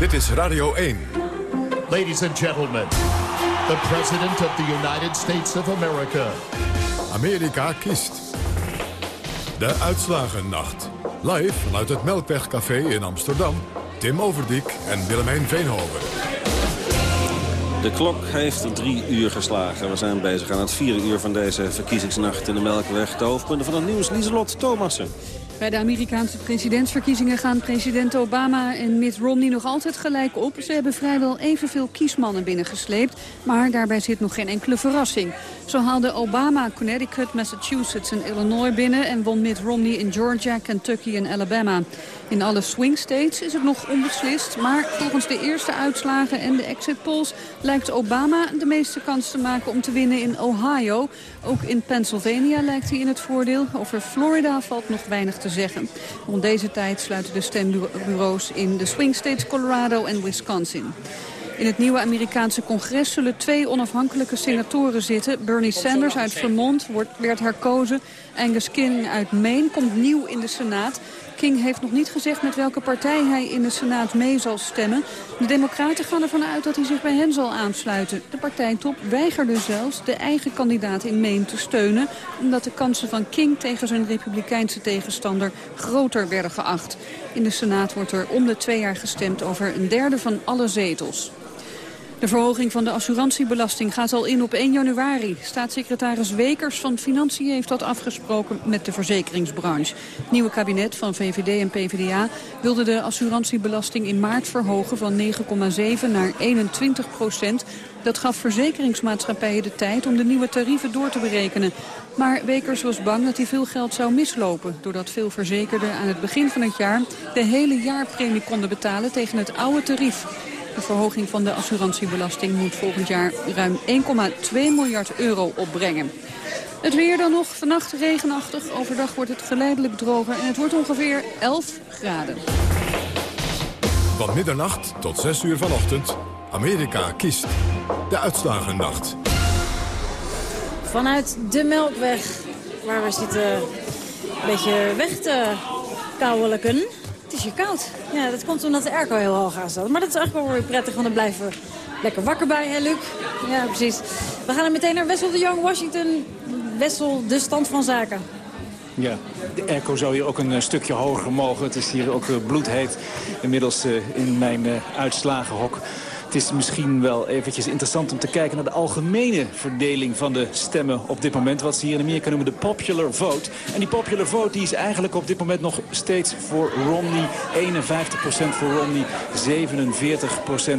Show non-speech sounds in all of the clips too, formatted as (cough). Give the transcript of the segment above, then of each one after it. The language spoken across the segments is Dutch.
Dit is Radio 1. Ladies and gentlemen, the President of the United States of America. Amerika kiest. De Uitslagennacht. Live vanuit het Melkwegcafé in Amsterdam. Tim Overdiek en Willemijn Veenhoven. De klok heeft drie uur geslagen. We zijn bezig aan het vierde uur van deze verkiezingsnacht in de Melkweg. De hoofdpunten van het nieuws, Lieselot Thomassen. Bij de Amerikaanse presidentsverkiezingen gaan president Obama en Mitt Romney nog altijd gelijk op. Ze hebben vrijwel evenveel kiesmannen binnengesleept, maar daarbij zit nog geen enkele verrassing. Zo haalde Obama Connecticut, Massachusetts en Illinois binnen... en won Mitt Romney in Georgia, Kentucky en Alabama. In alle swing states is het nog onbeslist... maar volgens de eerste uitslagen en de exit polls... lijkt Obama de meeste kans te maken om te winnen in Ohio. Ook in Pennsylvania lijkt hij in het voordeel. Over Florida valt nog weinig te zeggen. Rond deze tijd sluiten de stembureaus in de swing states Colorado en Wisconsin. In het nieuwe Amerikaanse congres zullen twee onafhankelijke senatoren zitten. Bernie Sanders uit Vermont wordt, werd herkozen. Angus King uit Maine komt nieuw in de Senaat. King heeft nog niet gezegd met welke partij hij in de Senaat mee zal stemmen. De democraten gaan ervan uit dat hij zich bij hen zal aansluiten. De partijtop weigerde zelfs de eigen kandidaat in Maine te steunen... omdat de kansen van King tegen zijn republikeinse tegenstander groter werden geacht. In de Senaat wordt er om de twee jaar gestemd over een derde van alle zetels. De verhoging van de assurantiebelasting gaat al in op 1 januari. Staatssecretaris Wekers van Financiën heeft dat afgesproken met de verzekeringsbranche. Het nieuwe kabinet van VVD en PvdA wilde de assurantiebelasting in maart verhogen van 9,7 naar 21 procent. Dat gaf verzekeringsmaatschappijen de tijd om de nieuwe tarieven door te berekenen. Maar Wekers was bang dat hij veel geld zou mislopen... doordat veel verzekerden aan het begin van het jaar de hele jaarpremie konden betalen tegen het oude tarief. De verhoging van de assurantiebelasting moet volgend jaar ruim 1,2 miljard euro opbrengen. Het weer dan nog, vannacht regenachtig. Overdag wordt het geleidelijk droger en het wordt ongeveer 11 graden. Van middernacht tot 6 uur vanochtend, Amerika kiest. De uitslagennacht. Vanuit de Melkweg, waar we zitten een beetje weg te kouwelijken. Het is hier koud. Ja, dat komt omdat de airco heel hoog aan staat. Maar dat is eigenlijk wel weer prettig, want dan blijven we lekker wakker bij, hè Luc? Ja, precies. We gaan er meteen naar Wessel de Jong, Washington. Wessel, de stand van zaken. Ja, de airco zou hier ook een eh, stukje hoger mogen. Het is hier ook eh, bloedheet inmiddels eh, in mijn uitslagenhok. Het is misschien wel eventjes interessant om te kijken naar de algemene verdeling van de stemmen op dit moment. Wat ze hier in Amerika noemen de popular vote. En die popular vote die is eigenlijk op dit moment nog steeds voor Romney. 51% voor Romney,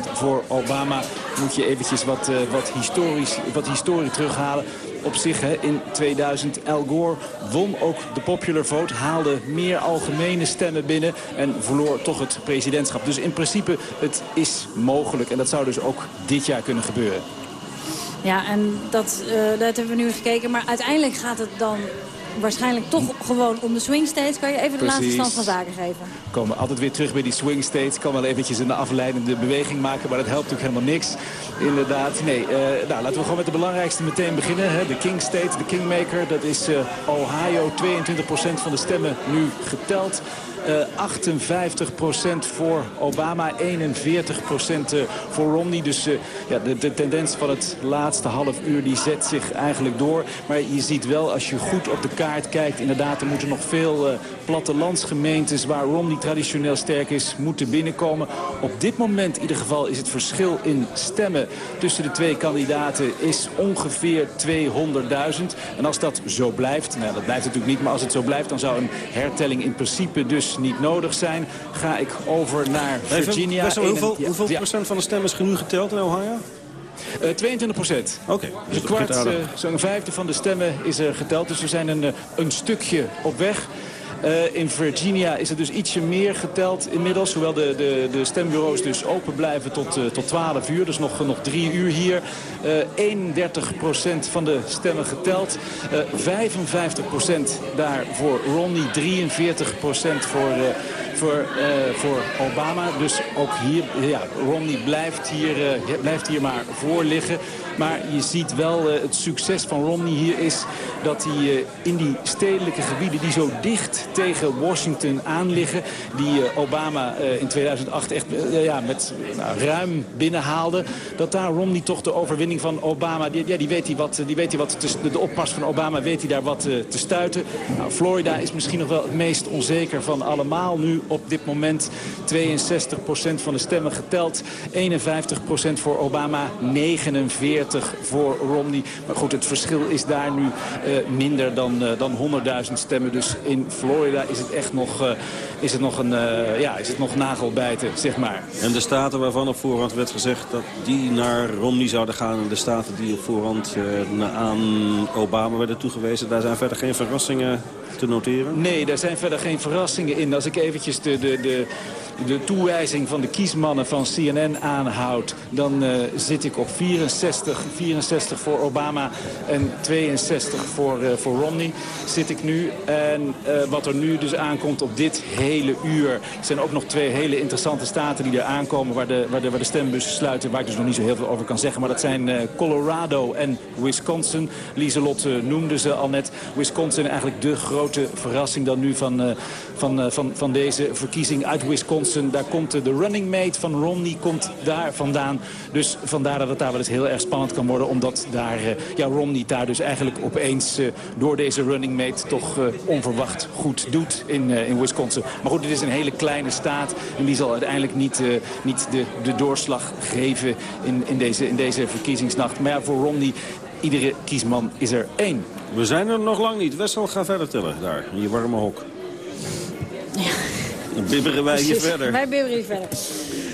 47% voor Obama. Moet je eventjes wat, uh, wat, historisch, wat historie terughalen op zich hè, in 2000. Al Gore won ook de popular vote, haalde meer algemene stemmen binnen... en verloor toch het presidentschap. Dus in principe, het is mogelijk. En dat zou dus ook dit jaar kunnen gebeuren. Ja, en dat, uh, dat hebben we nu gekeken. Maar uiteindelijk gaat het dan waarschijnlijk toch gewoon om de swing states. Kan je even de laatste stand van zaken geven? We komen altijd weer terug bij die swing states. Kan wel eventjes een afleidende beweging maken, maar dat helpt natuurlijk helemaal niks. Inderdaad, nee. Uh, nou, laten we gewoon met de belangrijkste meteen beginnen. Hè. De King State, de Kingmaker, dat is uh, Ohio. 22% van de stemmen nu geteld. Uh, 58% voor Obama, 41% uh, voor Romney. Dus uh, ja, de, de, tendens van het laatste half uur die zet zich eigenlijk door. Maar je ziet wel, als je goed op de kaart kijkt... inderdaad, er moeten nog veel uh, plattelandsgemeentes... waar Romney traditioneel sterk is, moeten binnenkomen. Op dit moment in ieder geval is het verschil in stemmen... tussen de twee kandidaten is ongeveer 200.000. En als dat zo blijft, nou dat blijft natuurlijk niet... maar als het zo blijft, dan zou een hertelling in principe dus niet nodig zijn. Ga ik over naar Virginia. Even, hoeveel, hoeveel procent van de stemmen is nu geteld in Ohio? Uh, 22 procent. Oké. Okay, dus een kwart, uh, zo'n vijfde van de stemmen is er geteld. Dus we zijn een, een stukje op weg. Uh, in Virginia is het dus ietsje meer geteld inmiddels. Hoewel de, de, de stembureaus dus open blijven tot, uh, tot 12 uur. Dus nog, nog drie uur hier. Uh, 31% van de stemmen geteld. 55% daar voor Romney. 43% voor, voor, voor Obama. Dus ook hier, ja, Romney blijft hier, blijft hier maar voor liggen. Maar je ziet wel het succes van Romney hier is dat hij in die stedelijke gebieden die zo dicht tegen Washington aan liggen. Die Obama in 2008 echt ja, met nou, ruim binnenhaalde. Dat daar Romney toch de overwinning van Obama... Ja, die weet hij wat, die weet hij wat te, de oppas van Obama weet hij daar wat te stuiten. Nou, Florida is misschien nog wel het meest onzeker van allemaal nu op dit moment. 62% van de stemmen geteld. 51% voor Obama, 49 voor Romney. Maar goed, het verschil is daar nu uh, minder dan, uh, dan 100.000 stemmen. Dus in Florida is het echt nog, uh, is het nog, een, ja, is het nog nagelbijten, zeg maar. En de staten waarvan op voorhand werd gezegd dat die naar Romney zouden gaan... en de staten die op voorhand aan Obama werden toegewezen... daar zijn verder geen verrassingen te noteren? Nee, daar zijn verder geen verrassingen in. Als ik eventjes de, de, de, de toewijzing van de kiesmannen van CNN aanhoud... dan uh, zit ik op 64, 64 voor Obama en 62 voor, uh, voor Romney zit ik nu. En uh, wat er nu dus aankomt op dit hele uur... zijn ook nog twee hele interessante staten die er aankomen... waar de, waar de, waar de stembussen sluiten, waar ik dus nog niet zo heel veel over kan zeggen. Maar dat zijn Colorado en Wisconsin. Lieselot noemde ze al net. Wisconsin eigenlijk de grote verrassing dan nu van, van, van, van deze verkiezing uit Wisconsin daar komt de running mate van Romney komt daar vandaan. Dus vandaar dat het daar wel eens heel erg spannend kan worden. Omdat daar, eh, ja, Romney daar dus eigenlijk opeens door deze running mate toch onverwacht goed doet in, in Wisconsin. Maar goed, dit is een hele kleine staat. En die zal uiteindelijk niet, niet de, de doorslag geven in, in, deze, in deze verkiezingsnacht. Maar ja, voor Romney iedere kiesman is er één. We zijn er nog lang niet. Wessel, ga verder tellen daar, in je warme hok. Ja. Dan bibberen wij hier verder. Wij bibberen hier verder.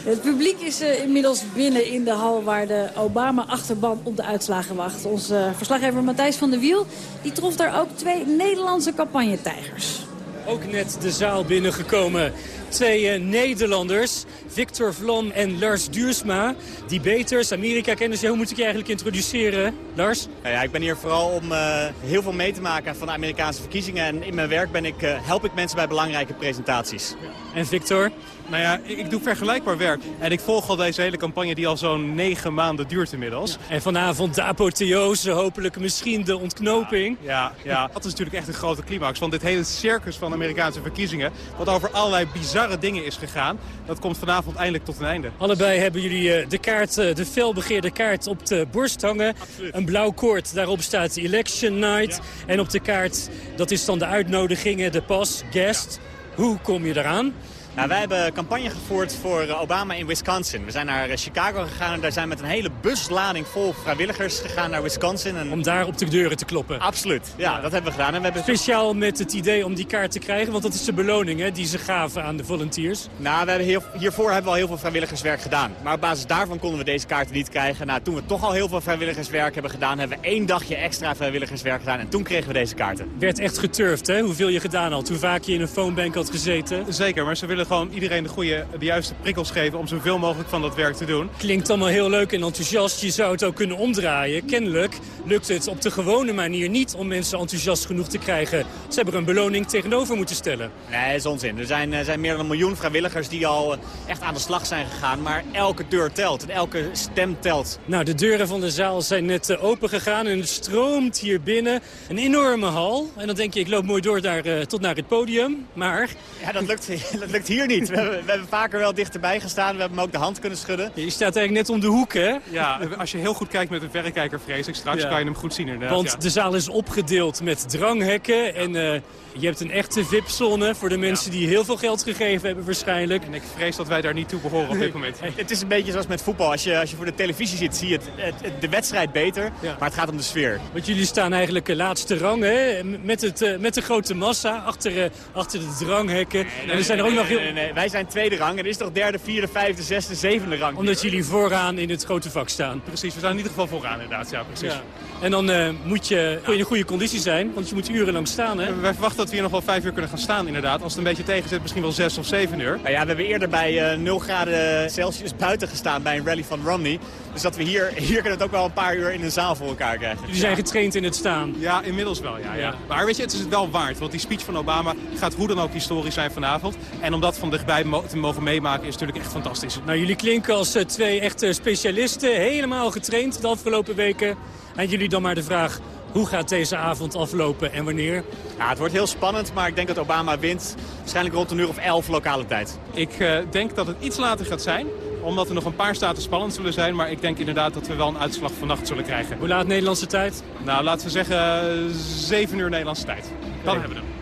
Het publiek is uh, inmiddels binnen in de hal waar de Obama-achterban op de uitslagen wacht. Onze uh, verslaggever Matthijs van der Wiel die trof daar ook twee Nederlandse campagnetijgers. Ook net de zaal binnengekomen. Twee uh, Nederlanders, Victor Vlam en Lars Duursma. Debaters, Amerika-kenners. Hoe moet ik je eigenlijk introduceren, Lars? Nou ja, ik ben hier vooral om uh, heel veel mee te maken van de Amerikaanse verkiezingen. En in mijn werk ben ik, uh, help ik mensen bij belangrijke presentaties. En Victor? Nou ja, ik doe vergelijkbaar werk. En ik volg al deze hele campagne die al zo'n negen maanden duurt inmiddels. Ja. En vanavond de apotheose, hopelijk misschien de ontknoping. Ja, ja, ja, (laughs) dat is natuurlijk echt een grote climax. Want dit hele circus van Amerikaanse verkiezingen... wat over allerlei bizarre dingen is gegaan... dat komt vanavond eindelijk tot een einde. Allebei hebben jullie de kaart, de felbegeerde kaart op de borst hangen. Absoluut. Een blauw koord, daarop staat Election Night. Ja. En op de kaart, dat is dan de uitnodigingen, de pas, guest. Hoe kom je eraan? Nou, wij hebben campagne gevoerd voor Obama in Wisconsin. We zijn naar Chicago gegaan en daar zijn met een hele buslading vol vrijwilligers gegaan naar Wisconsin. En... Om daar op de deuren te kloppen? Absoluut, ja, ja. dat hebben we gedaan. En we hebben... Speciaal met het idee om die kaart te krijgen, want dat is de beloning hè, die ze gaven aan de volunteers. Nou, we hebben heel, hiervoor hebben we al heel veel vrijwilligerswerk gedaan. Maar op basis daarvan konden we deze kaarten niet krijgen. Nou, toen we toch al heel veel vrijwilligerswerk hebben gedaan, hebben we één dagje extra vrijwilligerswerk gedaan. En toen kregen we deze kaarten. Werd echt geturfd, hè? Hoeveel je gedaan had, hoe vaak je in een phonebank had gezeten. Zeker, maar ze willen gewoon iedereen de goede, de juiste prikkels geven om zoveel mogelijk van dat werk te doen. Klinkt allemaal heel leuk en enthousiast. Je zou het ook kunnen omdraaien. Kennelijk lukt het op de gewone manier niet om mensen enthousiast genoeg te krijgen. Ze hebben er een beloning tegenover moeten stellen. Nee, dat is onzin. Er zijn, er zijn meer dan een miljoen vrijwilligers die al echt aan de slag zijn gegaan. Maar elke deur telt en elke stem telt. Nou, de deuren van de zaal zijn net open gegaan en het stroomt hier binnen. Een enorme hal. En dan denk je, ik loop mooi door daar, uh, tot naar het podium. Maar... Ja, dat lukt, (laughs) dat lukt hier niet. We hebben, we hebben vaker wel dichterbij gestaan. We hebben hem ook de hand kunnen schudden. Je staat eigenlijk net om de hoek, hè? Ja, als je heel goed kijkt met een verrekijker, vrees ik, straks ja. kan je hem goed zien inderdaad. Want ja. de zaal is opgedeeld met dranghekken en... Uh, je hebt een echte VIP-zone voor de mensen ja. die heel veel geld gegeven hebben waarschijnlijk. En ik vrees dat wij daar niet toe behoren op dit (laughs) moment. het is een beetje zoals met voetbal. Als je, als je voor de televisie zit, zie je het, het, het de wedstrijd beter. Ja. Maar het gaat om de sfeer. Want jullie staan eigenlijk de laatste rang, hè? Met, het, met de grote massa achter, achter de dranghekken. Nee, nee, en er zijn er ook nee, nog heel... nee, nee, Wij zijn tweede rang. Er is toch derde, vierde, vijfde, zesde, zevende rang. Omdat jullie vooraan in het grote vak staan. Precies, we staan in ieder geval vooraan inderdaad. Ja, precies. Ja. En dan uh, moet je in een goede conditie zijn, want je moet urenlang staan. Hè? Wij verwachten dat we hier nog wel vijf uur kunnen gaan staan inderdaad. Als het een beetje tegen zit, misschien wel 6 of 7 uur. Nou ja, we hebben eerder bij uh, 0 graden Celsius buiten gestaan bij een rally van Romney. Dus dat we hier, hier kunnen het ook wel een paar uur in een zaal voor elkaar krijgen. Jullie zijn getraind in het staan? Ja, inmiddels wel. Ja, ja. ja. Maar weet je, het is het wel waard. Want die speech van Obama gaat hoe dan ook historisch zijn vanavond. En om dat van dichtbij mo te mogen meemaken is natuurlijk echt fantastisch. Nou, jullie klinken als uh, twee echte specialisten. Helemaal getraind de afgelopen weken. En jullie dan maar de vraag, Hoe gaat deze avond aflopen en wanneer? Ja, het wordt heel spannend, maar ik denk dat Obama wint. Waarschijnlijk rond een uur of elf lokale tijd. Ik uh, denk dat het iets later gaat zijn omdat er nog een paar staten spannend zullen zijn. Maar ik denk inderdaad dat we wel een uitslag vannacht zullen krijgen. Hoe laat Nederlandse tijd? Nou, laten we zeggen 7 uur Nederlandse tijd. Dan okay. hebben we hem.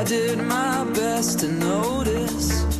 I did my best to notice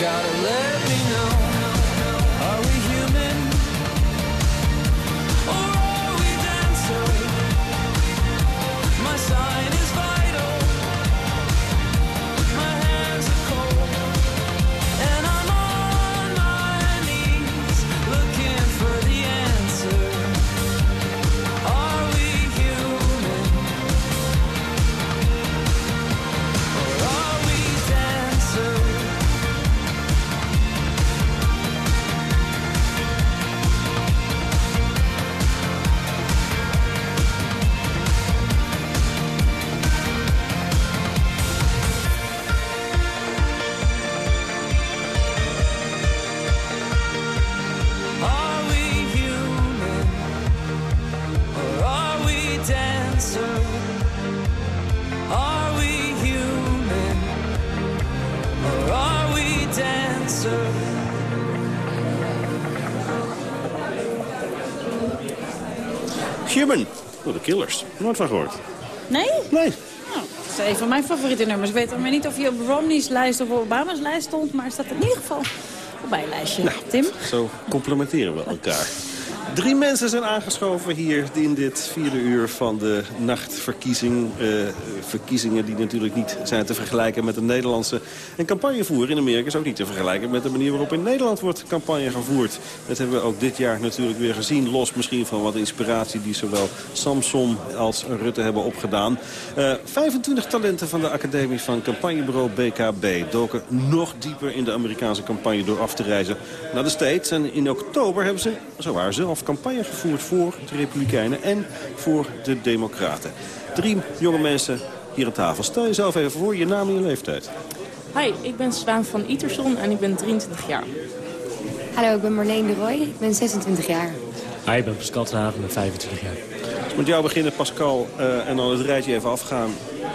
Gotta let me know. Are we human? Nooit van gehoord. Nee? Nee. Nou, dat is een van mijn favoriete nummers. Ik weet maar niet of hij op Romney's lijst of op Obama's lijst stond. Maar staat in ieder geval op mijn lijstje. Tim? Zo complementeren we elkaar. Drie mensen zijn aangeschoven hier in dit vierde uur van de nachtverkiezing. Eh, verkiezingen die natuurlijk niet zijn te vergelijken met de Nederlandse. En campagnevoer in Amerika is ook niet te vergelijken met de manier waarop in Nederland wordt campagne gevoerd. Dat hebben we ook dit jaar natuurlijk weer gezien. Los misschien van wat inspiratie die zowel Samson als Rutte hebben opgedaan. Uh, 25 talenten van de Academie van Campagnebureau BKB doken nog dieper in de Amerikaanse campagne door af te reizen naar de States. En in oktober hebben ze, zowaar zelf, campagne gevoerd voor de Republikeinen en voor de Democraten. Drie jonge mensen hier aan tafel. Stel jezelf even voor, je naam en je leeftijd. Hi, ik ben Zwaan van Iterson en ik ben 23 jaar. Hallo, ik ben Marleen de Roy. Ik ben 26 jaar. Hi, ik ben Pascal Haven, ik ben 25 jaar. Dus met jou beginnen, Pascal, uh, en dan het rijtje even afgaan.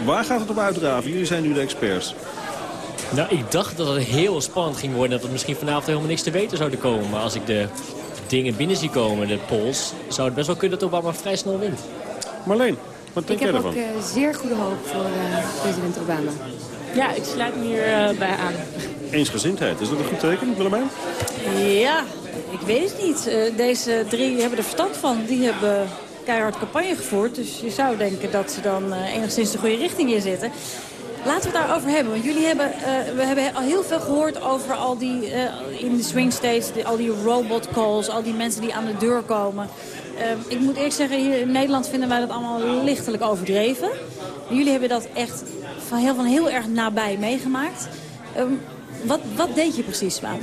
Waar gaat het op uitdraven? Jullie zijn nu de experts. Nou, ik dacht dat het heel spannend ging worden. Dat er misschien vanavond helemaal niks te weten zouden komen. Maar als ik de dingen binnen zie komen, de polls... zou het best wel kunnen dat Obama vrij snel wint. Marleen, wat denk jij ervan? Ik heb ook uh, zeer goede hoop voor uh, president Obama. Ja, ik sluit me hierbij uh, bij aan. Eensgezindheid, is dat een goed teken, Willemijn? Ja, ik weet het niet. Uh, deze drie hebben er verstand van. Die hebben keihard campagne gevoerd. Dus je zou denken dat ze dan uh, enigszins de goede richting in zitten. Laten we het daarover hebben. Want jullie hebben, uh, we hebben al heel veel gehoord over al die, uh, in de swing states, al die robot calls, al die mensen die aan de deur komen. Uh, ik moet eerlijk zeggen, hier in Nederland vinden wij dat allemaal lichtelijk overdreven. Jullie hebben dat echt van heel, van heel erg nabij meegemaakt. Um, wat, wat deed je precies, Waan?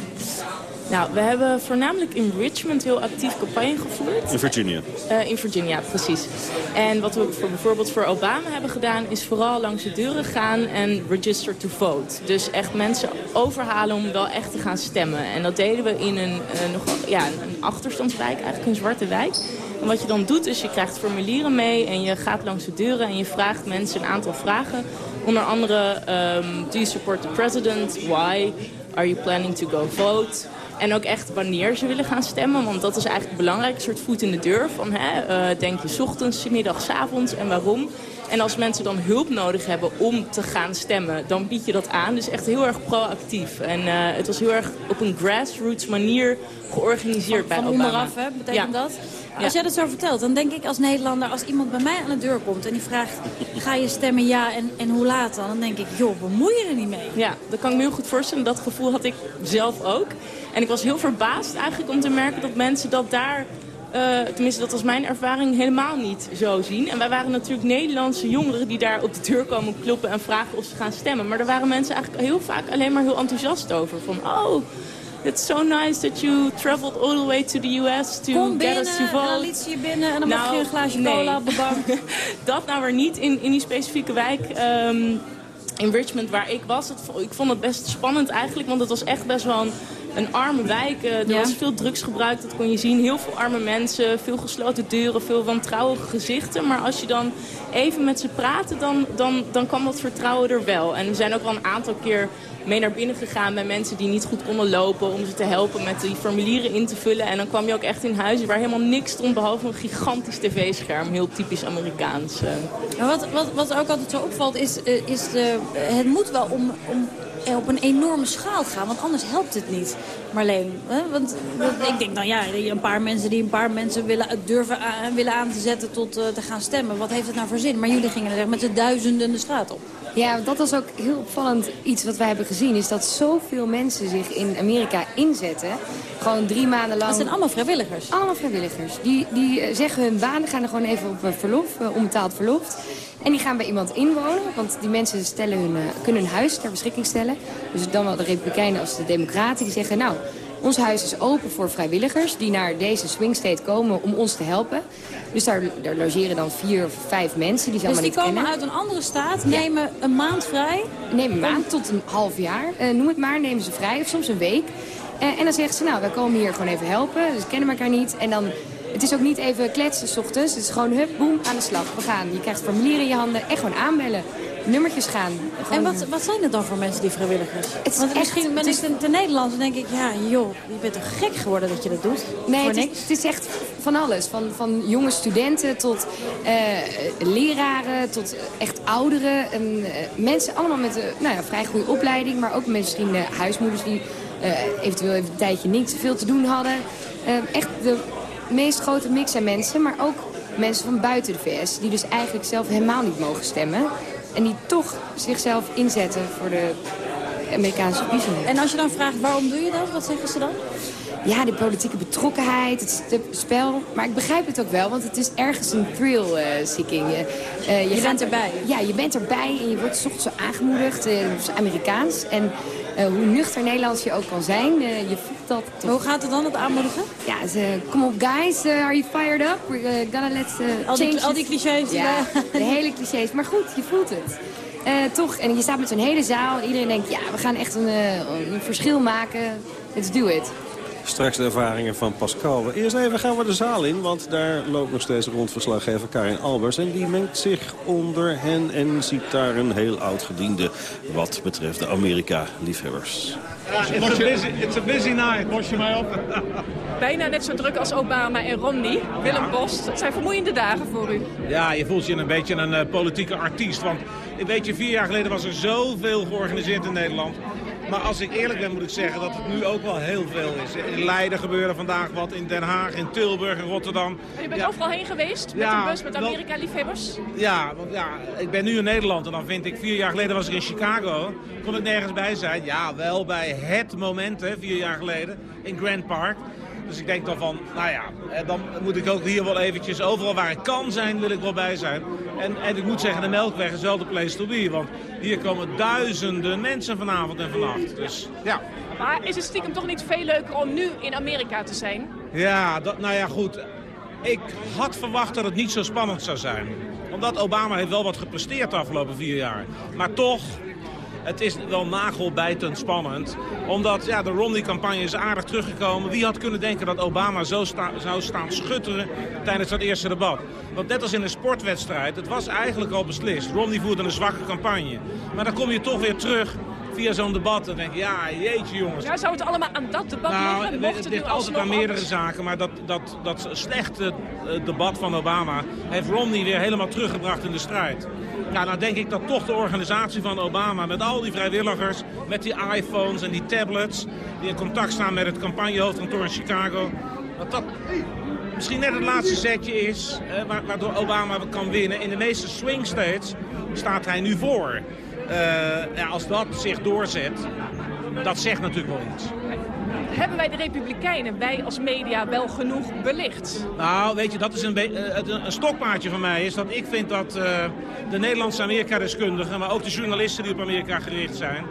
Nou, we hebben voornamelijk in Richmond heel actief campagne gevoerd. In Virginia? Uh, in Virginia, precies. En wat we voor, bijvoorbeeld voor Obama hebben gedaan... is vooral langs de deuren gaan en register to vote. Dus echt mensen overhalen om wel echt te gaan stemmen. En dat deden we in een, uh, nog, ja, een achterstandswijk, eigenlijk een zwarte wijk. En wat je dan doet is je krijgt formulieren mee en je gaat langs de deuren... en je vraagt mensen een aantal vragen. Onder andere, um, do you support the president? Why? Are you planning to go vote? En ook echt wanneer ze willen gaan stemmen. Want dat is eigenlijk belangrijk. Een soort voet in de deur. Van, hè, uh, denk je 's ochtends, middags, avonds en waarom? En als mensen dan hulp nodig hebben om te gaan stemmen, dan bied je dat aan. Dus echt heel erg proactief. En uh, het was heel erg op een grassroots manier georganiseerd van, bij van Obama. onderaf, hè, betekent ja. dat? Als jij dat zo vertelt, dan denk ik als Nederlander... als iemand bij mij aan de deur komt en die vraagt... ga je stemmen ja en, en hoe laat dan? Dan denk ik, joh, bemoei je er niet mee. Ja, dat kan ik me heel goed voorstellen. Dat gevoel had ik zelf ook. En ik was heel verbaasd eigenlijk om te merken dat mensen dat daar... Uh, tenminste, dat was mijn ervaring, helemaal niet zo zien. En wij waren natuurlijk Nederlandse jongeren die daar op de deur komen kloppen en vragen of ze gaan stemmen. Maar er waren mensen eigenlijk heel vaak alleen maar heel enthousiast over. Van, oh, it's so nice that you traveled all the way to the US to Kom get us to binnen, vote. dan liet ze je binnen en dan mag Nou, je een glaasje nee. cola op de bank. (laughs) dat nou weer niet in, in die specifieke wijk um, in Richmond waar ik was. Het, ik vond het best spannend eigenlijk, want het was echt best wel een, een arme wijk. Uh, er Ja. was veel drugsgebruik, dat kon je zien. Heel veel arme mensen, veel gesloten deuren, veel wantrouwige gezichten. Maar als je dan even met ze praatte, dan, dan, dan kwam dat vertrouwen er wel. En we zijn ook wel een aantal keer mee naar binnen gegaan bij mensen die niet goed konden lopen... om ze te helpen met die formulieren in te vullen. En dan kwam je ook echt in huizen waar helemaal niks stond... behalve een gigantisch tv-scherm, heel typisch Amerikaans. eh. Wat, wat, wat ook altijd zo opvalt is, eh, is de, het moet wel om, om eh, op een enorme schaal gaan, want anders helpt het niet. Marleen, hè? want ik denk dan ja, een paar mensen die een paar mensen willen durven aan, willen aan te zetten tot eh, te gaan stemmen. Wat heeft het nou voor zin? Maar jullie gingen er echt met de duizenden de straat op. Ja, dat was ook heel opvallend iets wat wij hebben gezien. Is dat zoveel mensen zich in Amerika inzetten. Gewoon drie maanden lang. Dat zijn allemaal vrijwilligers. Allemaal vrijwilligers. Die, die eh, zeggen hun baan, gaan er gewoon even op eh, verlof, eh, onbetaald verlof. En die gaan bij iemand inwonen. Want die mensen stellen hun, eh, kunnen hun huis ter beschikking stellen. Dus dan wel de Republikeinen als de Democraten. Die zeggen, nou, ons huis is open voor vrijwilligers... die naar deze swing state komen om ons te helpen. Dus daar, daar logeren dan vier of vijf mensen. Die ze Dus allemaal die niet komen kennen. uit een andere staat, nemen een maand vrij. Neem een maand tot een half jaar. Eh, noem het maar, nemen ze vrij. Of soms een week. Eh, en dan zeggen ze, nou, wij komen hier gewoon even helpen. Dus kennen elkaar niet. En dan, het is ook niet even kletsen s ochtends. Het is gewoon, hup, boem, aan de slag. We gaan. Je krijgt formulieren in je handen. Echt gewoon aanbellen. Nummertjes gaan. En wat, wat zijn het dan voor mensen, die vrijwilligers? is Want echt- misschien ben het ik is- te, Nederlands en denk ik, ja joh, je bent toch gek geworden dat je dat doet? Nee, het is, het is echt van alles. Van, van jonge studenten tot eh, leraren, tot echt ouderen. En, eh, mensen allemaal met een nou ja, vrij goede opleiding. Maar ook misschien eh, huismoeders die eh, eventueel even een tijdje niet zoveel te doen hadden. Eh, echt de meest grote mix aan mensen, maar ook mensen van buiten de VS... die dus eigenlijk zelf helemaal niet mogen stemmen. En die toch zichzelf inzetten voor de Amerikaanse verkiezingen. En als je dan vraagt waarom doe je dat, wat zeggen ze dan? Ja, de politieke betrokkenheid, het spel. Maar ik begrijp het ook wel, want het is ergens een thrill-seeking. je, je bent erbij. Ja, je bent erbij en je wordt zo aangemoedigd. Uh, Amerikaans. En uh, hoe nuchter Nederlands je ook kan zijn, uh, je voelt dat toch. Hoe gaat het dan, het aanmoedigen? Ja, ze, kom op guys, uh, are you fired up? We're gonna let's al, die, al die clichés. Ja, de hele clichés. Maar goed, je voelt het. toch, en je staat met zo'n hele zaal en iedereen denkt, ja, we gaan echt een, een verschil maken. Let's do it. Straks de ervaringen van Pascal. Eerst even gaan we de zaal in, want daar loopt nog steeds rondverslaggever Karin Albers. En die mengt zich onder hen en ziet daar een heel oud gediende wat betreft de Amerika-liefhebbers. It's a, busy, it's a busy night. Bos je mij op? (laughs) Bijna net zo druk als Obama en Romney. Willem Post. Het zijn vermoeiende dagen voor u. Ja, je voelt je een beetje een uh, politieke artiest. Want weet je, vier jaar geleden was er zoveel georganiseerd in Nederland. Maar als ik eerlijk ben moet ik zeggen dat het nu ook wel heel veel is. In Leiden gebeurde vandaag wat, in Den Haag, in Tilburg, in Rotterdam. En je bent overal heen geweest met Ja, een bus met Amerika-liefhebbers? Ja, want ja, ik ben nu in Nederland en dan vind ik, vier jaar geleden was ik in Chicago. Kon ik nergens bij zijn. Ja, wel bij het moment, hè, vier jaar geleden, in Grand Park. Dus ik denk dan van, nou ja, eh, dan moet ik ook hier wel eventjes, overal waar ik kan zijn, wil ik wel bij zijn. En, en ik moet zeggen, de Melkweg is wel de place to be. Want hier komen duizenden mensen vanavond en vannacht. Dus ja. Maar is het stiekem toch niet veel leuker om nu in Amerika te zijn? Ja, dat, nou ja, goed. Ik had verwacht dat het niet zo spannend zou zijn. Omdat Obama heeft wel wat gepresteerd de afgelopen vier jaar. Maar toch, het is wel nagelbijtend spannend. Omdat ja, de Romney-campagne is aardig teruggekomen. Wie had kunnen denken dat Obama zo sta- zou staan schutteren tijdens dat eerste debat? Want net als in een sportwedstrijd, het was eigenlijk al beslist. Romney voerde een zwakke campagne. Maar dan kom je toch weer terug via zo'n debat. En denk je, ja, jeetje jongens. Ja, zou het allemaal aan dat debat Nou, liggen? het, Mocht het het nu ligt altijd aan meerdere anders? zaken. Maar dat, dat, dat slechte eh, debat van Obama heeft Romney weer helemaal teruggebracht in de strijd. Ja, nou denk ik dat toch de organisatie van Obama met al die vrijwilligers, met die iPhones en die tablets, die in contact staan met het campagnehoofdkantoor in Chicago, dat dat misschien net het laatste setje is wa- waardoor Obama kan winnen. In de meeste swing states staat hij nu voor. Eh, ja, als dat zich doorzet, dat zegt natuurlijk wel iets. Hebben wij de Republikeinen, wij als media, wel genoeg belicht? Nou, weet je, dat is een, eh, een, een stokpaardje van mij. Is dat ik vind dat eh, de Nederlandse Amerika-deskundigen, maar ook de journalisten die op Amerika gericht zijn,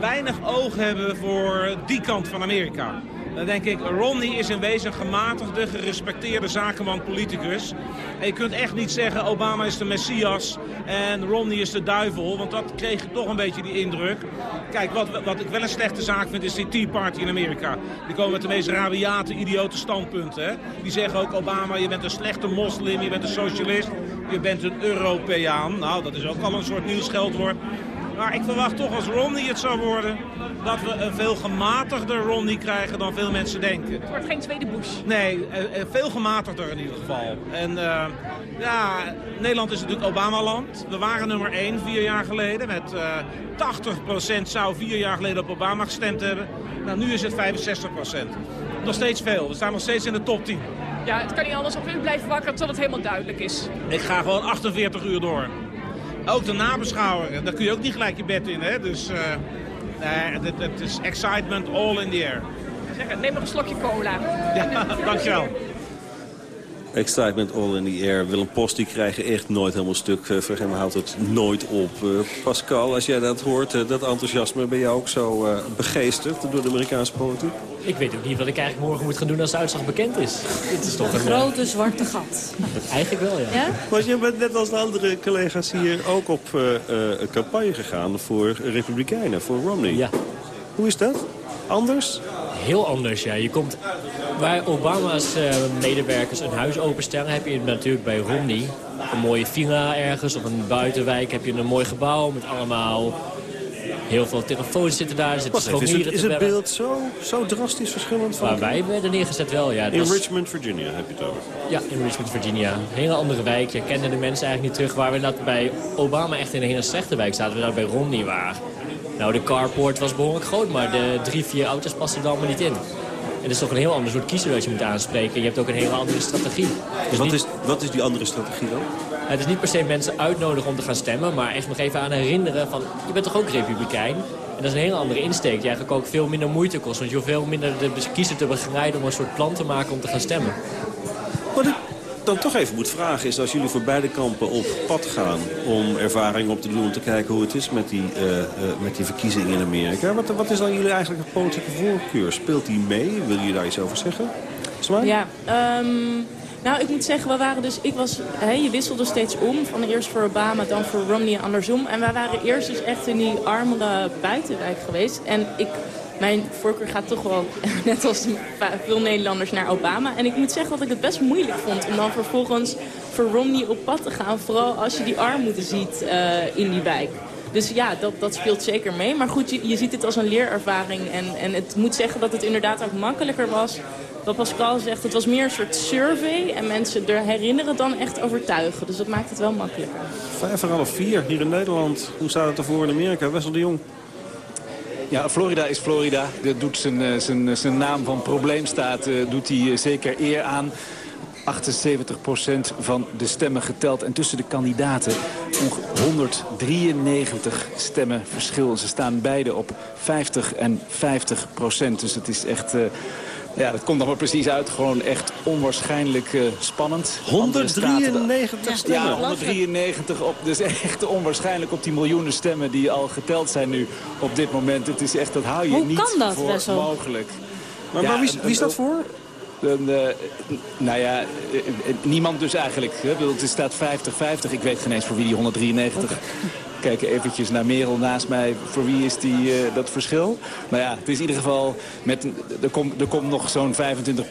weinig oog hebben voor die kant van Amerika. Dan denk ik, Romney is in wezen een gematigde, gerespecteerde zakenman politicus. En je kunt echt niet zeggen, Obama is de Messias en Romney is de duivel. Want dat kreeg je toch een beetje die indruk. Kijk, wat, wat ik wel een slechte zaak vind, is die Tea Party in Amerika. Die komen met de meest rabiate, idiote standpunten. Hè? Die zeggen ook, Obama, je bent een slechte moslim, je bent een socialist. Je bent een Europeaan. Nou, dat is ook al een soort nieuw scheldwoord. Maar ik verwacht toch als Romney het zou worden... dat we een veel gematigder Romney krijgen dan veel mensen denken. Het wordt geen tweede Bush. Nee, eh, eh, veel gematigder in ieder geval. En eh, ja, Nederland is natuurlijk Obama-land. We waren nummer 1 vier jaar geleden. Met eh 80% zou vier jaar geleden op Obama gestemd hebben. Nou, nu is het 65%. Nog steeds veel. We staan nog steeds in de top 10. Ja, het kan niet anders of u blijft wakker tot het helemaal duidelijk is. Ik ga gewoon 48 uur door. Ook de nabeschouwingen, daar kun je ook niet gelijk je bed in. Hè? Dus eh, het, het is excitement all in the air. Zeg, neem nog een slokje cola. Ja, (laughs) dankjewel. Excitement all in the air. Willem Post die krijgen echt nooit helemaal stuk. Eh, Voor hem houdt het nooit op. Eh, Pascal, als jij dat hoort, eh, dat enthousiasme... ben jij ook zo eh, begeesterd door de Amerikaanse politiek? Ik weet ook niet wat ik eigenlijk morgen moet gaan doen als de uitslag bekend is. Dit is toch een... Grote zwarte gat. Eigenlijk wel, ja. Ja? Want je bent net als de andere collega's hier ook op campagne gegaan... voor Republikeinen, voor Romney. Ja. Hoe is dat? Anders? Heel anders, ja. Je komt waar Obama's eh, medewerkers een huis openstellen... heb je natuurlijk bij Romney een mooie villa ergens... of een buitenwijk heb je een mooi gebouw met allemaal... Heel veel telefoons zitten daar, er zitten Wacht is het, is het beeld zo, zo drastisch verschillend van Waar wij werden neergezet wel, ja. In was- Richmond, Virginia heb je het over. Ja, in Richmond, Virginia. Een hele andere wijk. Je kende de mensen eigenlijk niet terug. Waar we inderdaad bij Obama echt in een hele slechte wijk zaten. We daar bij Romney waren. Nou, de carport was behoorlijk groot, maar de drie, vier auto's pasten er allemaal niet in. En dat is toch een heel ander soort kiezer dat je moet aanspreken. En je hebt ook een hele andere strategie. Dus wat, niet- is, wat is die andere strategie dan? het is niet per se mensen uitnodigen om te gaan stemmen... maar echt nog even aan herinneren van... je bent toch ook republikein? En dat is een hele andere insteek die eigenlijk ook veel minder moeite kost. Want je hoeft veel minder de kiezer te begeleiden om een soort plan te maken om te gaan stemmen. Wat ik dan toch even moet vragen is... als jullie voor beide kampen op pad gaan om ervaring op te doen... om te kijken hoe het is met die, eh, eh, met die verkiezingen in Amerika... Wat, wat is dan jullie eigenlijk politieke voorkeur? Speelt die mee? Wil je daar iets over zeggen? Smaak? Ja, ehm, nou ik moet zeggen, we waren dus, ik was, hè, je wisselde steeds om. Van eerst voor Obama, dan voor Romney en andersom. En wij waren eerst dus echt in die armere buitenwijk geweest. En ik, mijn voorkeur gaat toch wel, (laughs) net als veel Nederlanders, naar Obama. En ik moet zeggen dat ik het best moeilijk vond om dan vervolgens voor Romney op pad te gaan. Vooral als je die armoede ziet eh, in die wijk. Dus ja, dat, dat speelt zeker mee. Maar goed, je, je ziet het als een leerervaring. En, en het moet zeggen dat het inderdaad ook makkelijker was. Wat Pascal zegt, het was meer een soort survey. En mensen er herinneren dan echt overtuigen. Dus dat maakt het wel makkelijker. Vijf voor half vier hier in Nederland. Hoe staat het ervoor in Amerika? Wessel de Jong. Ja, Florida is Florida. Dat doet zijn, eh, zijn, zijn naam van probleemstaat eh, doet hij eh, zeker eer aan. 78% van de stemmen geteld. En tussen de kandidaten onge- 193 stemmen verschil. Ze staan beide op 50 en 50 procent. Dus het is echt... eh, ja, dat komt nog maar precies uit. Gewoon echt onwaarschijnlijk eh, spannend. Andere staten- 193 stemmen. Ja, 193 op. Dus echt onwaarschijnlijk op die miljoenen stemmen die al geteld zijn nu op dit moment. Het is echt, dat hou je Hoe niet kan dat, voor Wessel? mogelijk. Maar, maar wie, wie is dat voor? Een, eh, nou ja, eh, niemand dus eigenlijk. Hè. Het staat 50-50. Ik weet geen eens voor wie die 193... Kijk eventjes naar Merel naast mij. Voor wie is die, eh, dat verschil? Nou ja, het is in ieder geval... Met, er, komt, er komt nog zo'n 25%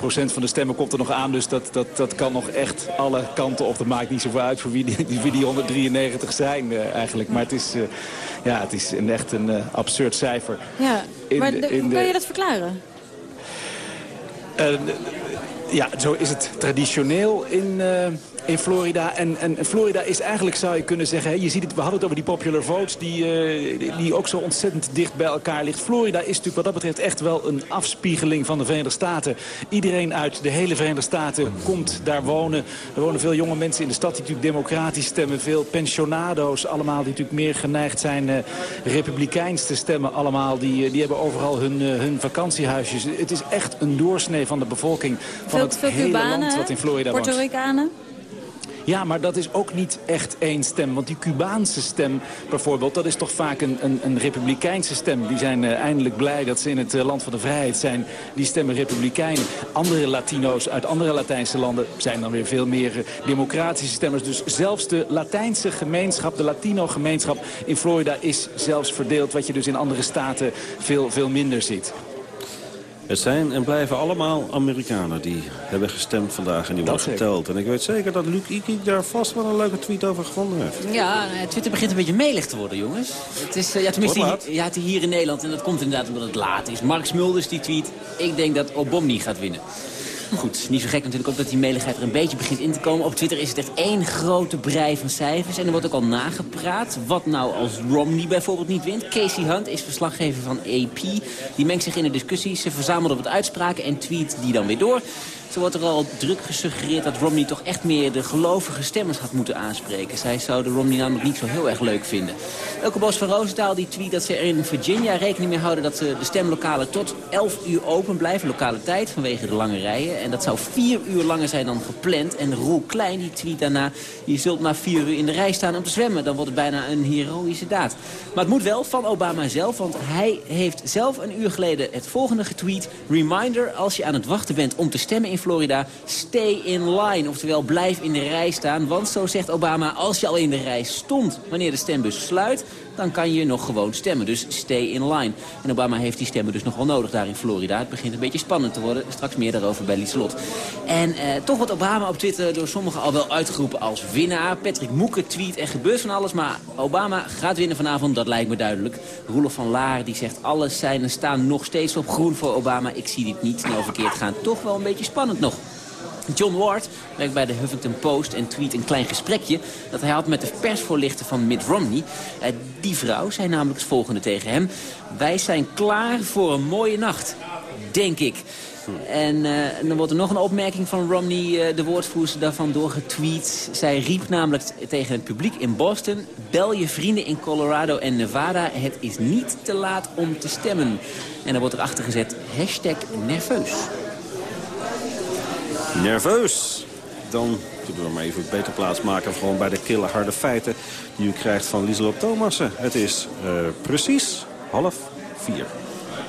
van de stemmen komt er nog aan. Dus dat, dat, dat kan nog echt alle kanten op. Dat maakt niet zoveel uit voor wie die, (laughs) wie die 193 zijn eh, eigenlijk. Maar het is, eh, ja, het is een, echt een absurd cijfer. Ja, maar de- de- in hoe kan je dat verklaren? Eh, ja, zo is het traditioneel in, eh, in Florida. En, en Florida is eigenlijk, zou je kunnen zeggen... Je ziet het, we hadden het over die popular votes... Die, eh, die- ook zo ontzettend dicht bij elkaar ligt. Florida is natuurlijk wat dat betreft echt wel een afspiegeling van de Verenigde Staten. Iedereen uit de hele Verenigde Staten komt daar wonen. Er wonen veel jonge mensen in de stad die natuurlijk democratisch stemmen. Veel pensionado's allemaal die natuurlijk meer geneigd zijn... eh, republikeins te stemmen allemaal. Die, die hebben overal hun, hun vakantiehuisjes. Het is echt een doorsnee van de bevolking van Veel, het hele Cubanen, land wat in Florida Puerto. Ricanen? Ja, maar dat is ook niet echt één stem. Want die Cubaanse stem bijvoorbeeld, dat is toch vaak een, een, een republikeinse stem. Die zijn eh, eindelijk blij dat ze in het eh, land van de vrijheid zijn. Die stemmen republikein. Andere Latino's uit andere Latijnse landen zijn dan weer veel meer eh, democratische stemmers. Dus zelfs de Latijnse gemeenschap, de Latino-gemeenschap in Florida is zelfs verdeeld. Wat je dus in andere staten veel, veel minder ziet. Het zijn en blijven allemaal Amerikanen die hebben gestemd vandaag en die worden zeker. geteld. En ik weet zeker dat Luc Iki daar vast wel een leuke tweet over gevonden heeft. Ja, eh, Twitter begint een beetje melig te worden, jongens. Het is, eh, ja, tenminste, Wordt hier, ja, het hier in Nederland. En dat komt inderdaad omdat het laat is. Mark Smulders die tweet, ik denk dat Obomni gaat winnen. Goed, niet zo gek natuurlijk ook dat die meligheid er een beetje begint in te komen. Op Twitter is het echt één grote brei van cijfers. En er wordt ook al nagepraat. Wat nou als Romney bijvoorbeeld niet wint? Casey Hunt is verslaggever van AP. Die mengt zich in de discussie. Ze verzamelt op het uitspraken en tweet die dan weer door. Zo wordt er al druk gesuggereerd dat Romney toch echt meer de gelovige stemmers had moeten aanspreken. Zij zouden Romney namelijk niet zo heel erg leuk vinden. Elke Bos van Roosentaal die tweet dat ze er in Virginia rekening mee houden dat de stemlokalen tot 11 uur open blijven, lokale tijd, vanwege de lange rijen. En dat zou vier uur langer zijn dan gepland. En Roel Klein die tweet daarna, je zult na vier uur in de rij staan om te zwemmen. Dan wordt het bijna een heroïsche daad. Maar het moet wel van Obama zelf, want hij heeft zelf een uur geleden het volgende getweet. Reminder, als je aan het wachten bent om te stemmen in Florida, stay in line. Oftewel, blijf in de rij staan. Want zo zegt Obama, als je al in de rij stond wanneer de stembus sluit, dan kan je nog gewoon stemmen. Dus stay in line. En Obama heeft die stemmen dus nog wel nodig daar in Florida. Het begint een beetje spannend te worden. Straks meer daarover bij Lieselot. En eh, toch wordt Obama op Twitter door sommigen al wel uitgeroepen als winnaar. Patrick Moeke tweet, er gebeurt van alles. Maar Obama gaat winnen vanavond, dat lijkt me duidelijk. Roelof van Laar die zegt, alles zijn en staan nog steeds op groen voor Obama. Ik zie dit niet snel verkeerd gaan. Toch wel een beetje spannend nog. John Ward werkt bij de Huffington Post en tweet een klein gesprekje... dat hij had met de persvoorlichter van Mitt Romney. Eh, die vrouw zei namelijk het volgende tegen hem. Wij zijn klaar voor een mooie nacht, denk ik. En, eh, dan wordt er nog een opmerking van Romney, uh, de woordvoerster daarvan, doorgetweet. Zij riep namelijk tegen het publiek in Boston... bel je vrienden in Colorado en Nevada, het is niet te laat om te stemmen. En dan wordt erachter gezet, hashtag nerveus. Nerveus. Dan zullen we maar even beter plaatsmaken... gewoon bij de kille harde feiten die u krijgt van Lieselop Thomassen. Het is uh, precies half vier.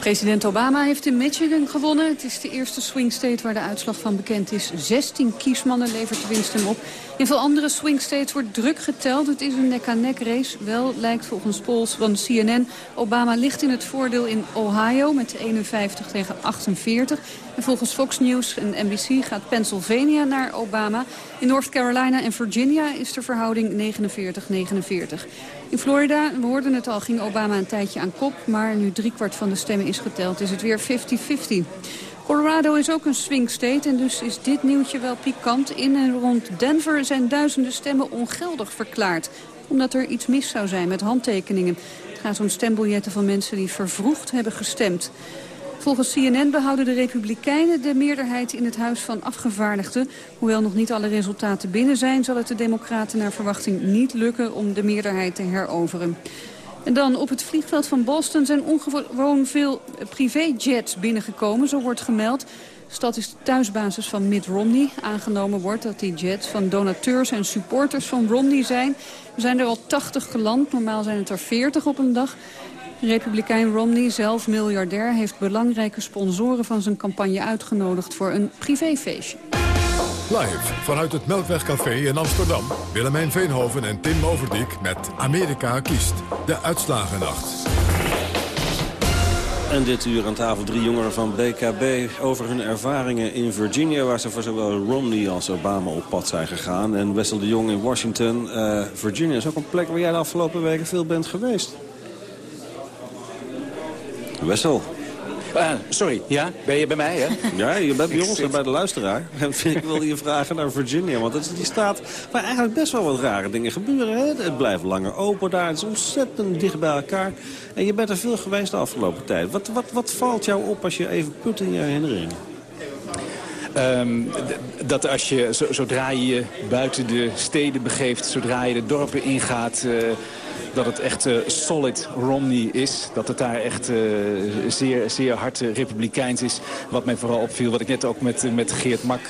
President Obama heeft in Michigan gewonnen. Het is de eerste swing state waar de uitslag van bekend is. 16 kiesmannen levert de winst hem op. In veel andere swing states wordt druk geteld. Het is een nek-aan-nek race. Wel lijkt volgens polls van CNN Obama ligt in het voordeel in Ohio met 51 tegen 48. En volgens Fox News en NBC gaat Pennsylvania naar Obama. In North Carolina en Virginia is de verhouding 49-49. In Florida, we hoorden het al, ging Obama een tijdje aan kop. Maar nu driekwart van de stemmen is geteld, is het weer 50-50. Colorado is ook een swing state en dus is dit nieuwtje wel pikant. In en rond Denver zijn duizenden stemmen ongeldig verklaard. Omdat er iets mis zou zijn met handtekeningen. Het gaat om stembiljetten van mensen die vervroegd hebben gestemd. Volgens CNN behouden de Republikeinen de meerderheid in het Huis van Afgevaardigden. Hoewel nog niet alle resultaten binnen zijn... zal het de Democraten naar verwachting niet lukken om de meerderheid te heroveren. En dan op het vliegveld van Boston zijn ongewoon veel privéjets binnengekomen, zo wordt gemeld. De stad is de thuisbasis van Mitt Romney. Aangenomen wordt dat die jets van donateurs en supporters van Romney zijn. Er zijn er al 80 geland, normaal zijn het er 40 op een dag. Republikein Romney, zelf miljardair, heeft belangrijke sponsoren van zijn campagne uitgenodigd voor een privéfeestje. Live vanuit het Melkwegcafé in Amsterdam. Willemijn Veenhoven en Tim Overdijk met Amerika kiest. De uitslagennacht. En dit uur aan tafel drie jongeren van BKB over hun ervaringen in Virginia... waar ze voor zowel Romney als Obama op pad zijn gegaan. En Wessel de Jong in Washington. Uh, Virginia is ook een plek waar jij de afgelopen weken veel bent geweest. Wessel. Uh, sorry, ja? Ben je bij mij, hè? Ja, je bent bij ons en bij de luisteraar. (laughs) Ik wilde je vragen naar Virginia, want dat is die staat waar eigenlijk best wel wat rare dingen gebeuren. Hè? Het blijft langer open daar, het is ontzettend dicht bij elkaar. En je bent er veel geweest de afgelopen tijd. Wat, wat, wat valt jou op als je even put in je herinneringen? Um, dat als je, zodra je je buiten de steden begeeft, zodra je de dorpen ingaat... Uh, dat het echt uh, solid Romney is. Dat het daar echt uh, zeer, zeer hard uh, republikeins is. Wat mij vooral opviel, wat ik net ook met, met Geert Mak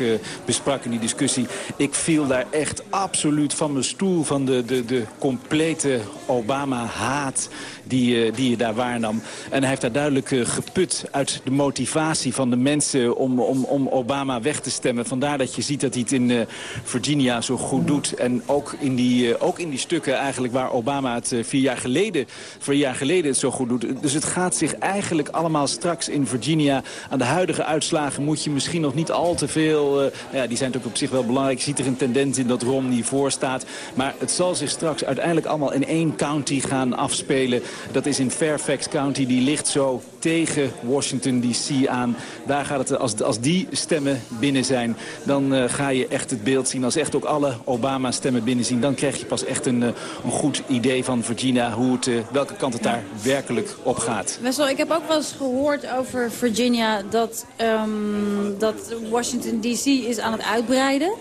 besprak in die discussie. Ik viel daar echt absoluut van mijn stoel van de, de, de complete Obama-haat die, die je daar waarnam. En hij heeft daar duidelijk geput uit de motivatie van de mensen om, om, om Obama weg te stemmen. Vandaar dat je ziet dat hij het in Virginia zo goed doet. En ook in die, ook in die stukken eigenlijk waar Obama het vier jaar geleden, vier jaar geleden het zo goed doet. Dus het gaat zich eigenlijk allemaal straks in Virginia. Aan de huidige uitslagen moet je misschien nog niet al te veel... Uh, ja, die zijn natuurlijk op zich wel belangrijk. Je ziet er een tendens in dat Romney voor staat. Maar het zal zich straks uiteindelijk allemaal in één county gaan afspelen. Dat is in Fairfax County. Die ligt zo tegen Washington D.C. aan. Daar gaat het, als, als die stemmen binnen zijn, dan uh, ga je echt het beeld zien. Als echt ook alle Obama-stemmen binnen zien, dan krijg je pas echt een, uh, een goed idee van Virginia, hoe het, uh, welke kant het daar werkelijk op gaat. Wessel, ik heb ook wel eens gehoord over Virginia dat, um, dat Washington D.C. is aan het uitbreiden.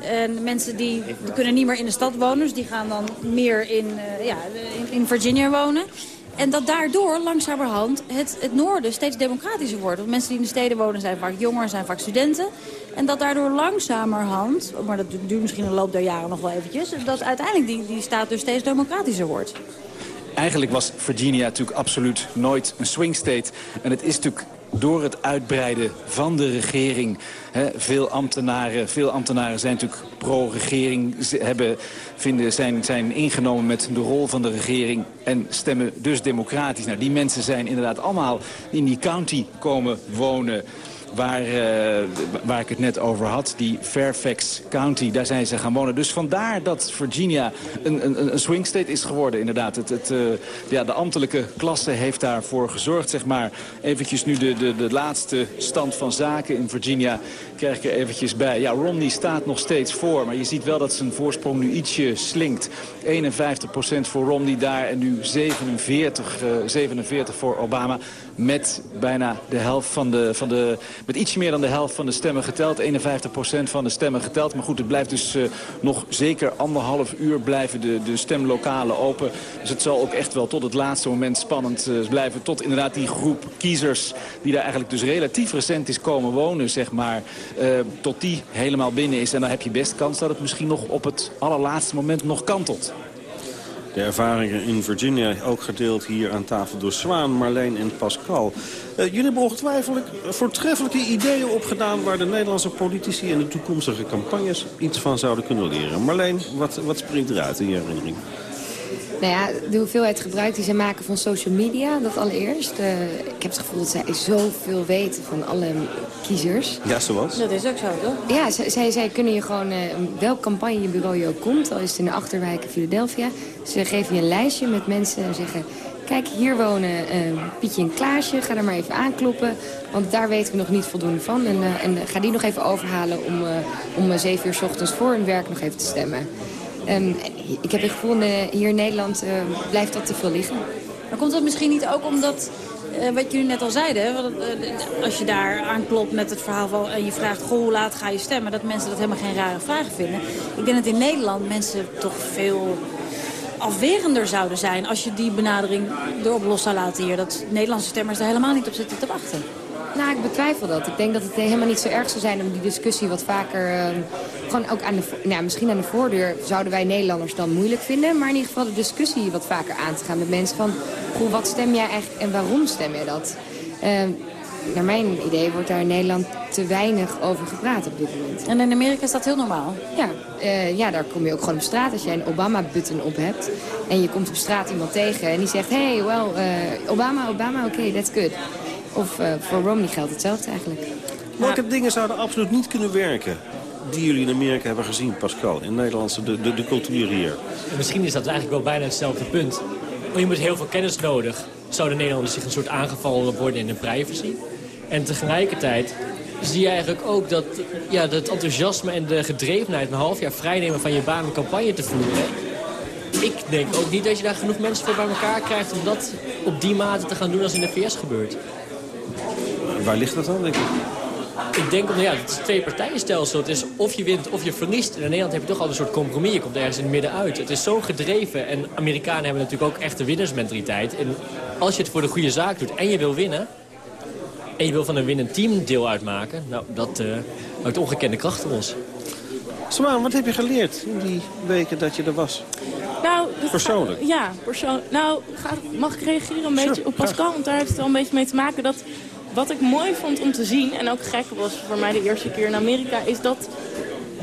En mensen die, die, kunnen niet meer in de stad wonen, dus die gaan dan meer in, ja, in, in Virginia wonen. En dat daardoor langzamerhand het, het noorden steeds democratischer wordt. Want mensen die in de steden wonen zijn vaak jonger, zijn vaak studenten. En dat daardoor langzamerhand, maar dat duurt misschien een loop der jaren nog wel eventjes... dat uiteindelijk die, die staat dus steeds democratischer wordt. Eigenlijk was Virginia natuurlijk absoluut nooit een swing state. En het is natuurlijk door het uitbreiden van de regering. Veel, ambtenaren, veel ambtenaren zijn natuurlijk pro-regering, zijn, zijn ingenomen met de rol van de regering en stemmen dus democratisch. Nou, die mensen zijn inderdaad allemaal in die county komen wonen waar, uh, waar ik het net over had. Die Fairfax County, daar zijn ze gaan wonen. Dus vandaar dat Virginia een, een, een swing state is geworden, inderdaad. Het, het, uh, ja, de ambtelijke klasse heeft daarvoor gezorgd, zeg maar. Eventjes nu de, de, de laatste stand van zaken in Virginia krijg ik er eventjes bij. Ja, Romney staat nog steeds voor, maar je ziet wel dat zijn voorsprong nu ietsje slinkt. 51% voor Romney daar en nu 47, uh, 47 voor Obama. Met bijna de helft van de, van de met ietsje meer dan de helft van de stemmen geteld. 51% van de stemmen geteld. Maar goed, het blijft dus uh, nog zeker anderhalf uur blijven de, de stemlokalen open. Dus het zal ook echt wel tot het laatste moment spannend uh, blijven. Tot inderdaad die groep kiezers die daar eigenlijk dus relatief recent is komen wonen, zeg maar. Uh, tot die helemaal binnen is. En dan heb je best kans dat het misschien nog op het allerlaatste moment nog kantelt. De ervaringen in Virginia ook gedeeld hier aan tafel door Zwaan, Marleen en Pascal. Uh, jullie hebben ongetwijfeld voortreffelijke ideeën opgedaan... waar de Nederlandse politici en de toekomstige campagnes iets van zouden kunnen leren. Marleen, wat, wat springt eruit in je herinnering? Nou ja, de hoeveelheid gebruik die zij maken van social media, dat allereerst. Uh, ik heb het gevoel dat zij zoveel weten van alle kiezers. Ja, zoals? Dat is ook zo, toch? Ja, zij, zij kunnen je gewoon, uh, welk campagnebureau je ook komt, al is het in de Achterwijk in Philadelphia. Ze geven je een lijstje met mensen en zeggen... Kijk, hier wonen uh, Pietje en Klaasje. Ga er maar even aankloppen. Want daar weten we nog niet voldoende van. En, uh, en ga die nog even overhalen om, uh, om 7 uur s ochtends voor hun werk nog even te stemmen. Um, ik heb het gevoel, hier in Nederland uh, blijft dat te veel liggen. Maar komt dat misschien niet ook omdat, uh, wat jullie net al zeiden... Als je daar aanklopt met het verhaal van, en je vraagt... goh, hoe laat ga je stemmen? Dat mensen dat helemaal geen rare vragen vinden. Ik denk dat in Nederland mensen toch veel afwerender zouden zijn... als je die benadering erop los zou laten hier. Dat Nederlandse stemmers er helemaal niet op zitten te wachten. Nou, ik betwijfel dat. Ik denk dat het helemaal niet zo erg zou zijn om die discussie wat vaker... Uh, gewoon ook aan de, nou, misschien aan de voordeur zouden wij Nederlanders dan moeilijk vinden. Maar in ieder geval de discussie wat vaker aan te gaan met mensen van... Goh, wat stem jij eigenlijk en waarom stem jij dat? Uh, naar mijn idee wordt daar in Nederland te weinig over gepraat op dit moment. En in Amerika is dat heel normaal? Ja, uh, ja daar kom je ook gewoon op straat. Als jij een Obama-button op hebt en je komt op straat iemand tegen... en die zegt, hey, well, uh, Obama, Obama, oké, okay, that's good. Of uh, voor Romney geldt hetzelfde eigenlijk. Welke ja. dingen zouden absoluut niet kunnen werken? Die jullie in Amerika hebben gezien, Pascal. In Nederlandse, de, de, de cultuur hier. En misschien is dat eigenlijk wel bijna hetzelfde punt. Want je moet heel veel kennis nodig. Zouden Nederlanders zich een soort aangevallen worden in hun privacy? En tegelijkertijd zie je eigenlijk ook dat ja, het enthousiasme en de gedrevenheid... een half jaar vrijnemen van je baan een campagne te voeren... Ik denk ook niet dat je daar genoeg mensen voor bij elkaar krijgt... om dat op die mate te gaan doen als in de VS gebeurt. Waar ligt dat dan, denk ik? Ik denk omdat ja, het is een twee-partijenstelsel. Het is of je wint of je verliest. En in Nederland heb je toch al een soort compromis. Je komt ergens in het midden uit. Het is zo gedreven. En Amerikanen hebben natuurlijk ook echt de winnersmentaliteit. En als je het voor de goede zaak doet en je wil winnen... en je wil van een winnend team deel uitmaken... nou, dat uh, houdt ongekende kracht voor ons. Samaan, wat heb je geleerd in die weken dat je er was? Nou, persoonlijk? Gaat, ja, persoonlijk. Nou, gaat, mag ik reageren een sure, beetje op Pascal? Want daar heeft het wel een beetje mee te maken dat... Wat ik mooi vond om te zien, en ook gek was voor mij de eerste keer in Amerika... is dat,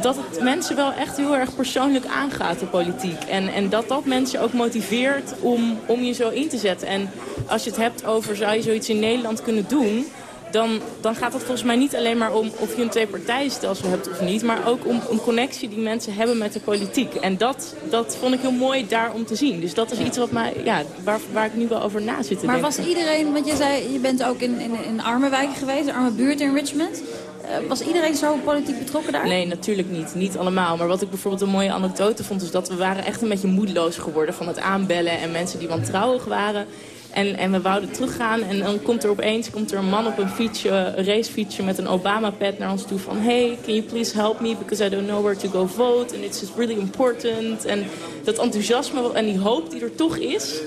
dat het mensen wel echt heel erg persoonlijk aangaat, de politiek. En, en dat dat mensen ook motiveert om, om je zo in te zetten. En als je het hebt over, zou je zoiets in Nederland kunnen doen dan, dan gaat het volgens mij niet alleen maar om of je een twee-partijenstelsel hebt of niet... maar ook om een connectie die mensen hebben met de politiek. En dat, dat vond ik heel mooi daar om te zien. Dus dat is iets wat mij, ja, waar, waar ik nu wel over na zit te maar denken. was iedereen, want je zei, je bent ook in, in, in arme wijken geweest, arme buurt in Richmond... Uh, was iedereen zo politiek betrokken daar? Nee, natuurlijk niet. Niet allemaal. Maar wat ik bijvoorbeeld een mooie anekdote vond... is dat we waren echt een beetje moedeloos geworden van het aanbellen... en mensen die wantrouwig waren... En, en we wouden teruggaan en dan komt er opeens komt er een man op een fietsje, een racefietsje met een Obama-pad naar ons toe van... Hey, can you please help me because I don't know where to go vote and it's just really important. En dat enthousiasme en die hoop die er toch is.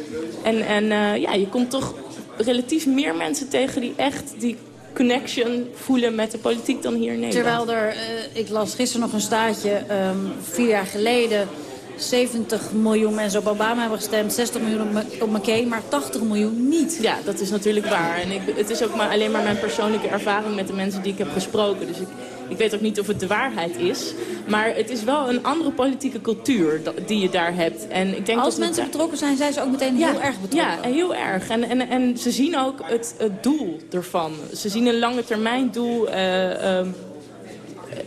En, en uh, ja, je komt toch relatief meer mensen tegen die echt die connection voelen met de politiek dan hier in Nederland. Terwijl er, uh, ik las gisteren nog een staatje, um, vier jaar geleden... 70 miljoen mensen op Obama hebben gestemd, 60 miljoen op McCain, maar 80 miljoen niet. Ja, dat is natuurlijk waar. En ik, het is ook maar alleen maar mijn persoonlijke ervaring met de mensen die ik heb gesproken. Dus ik, ik weet ook niet of het de waarheid is. Maar het is wel een andere politieke cultuur die je daar hebt. En ik denk Als dat mensen het, betrokken zijn, zijn ze ook meteen ja, heel erg betrokken. Ja, heel erg. En, en, en ze zien ook het, het doel ervan. Ze zien een lange termijn doel... Uh, um,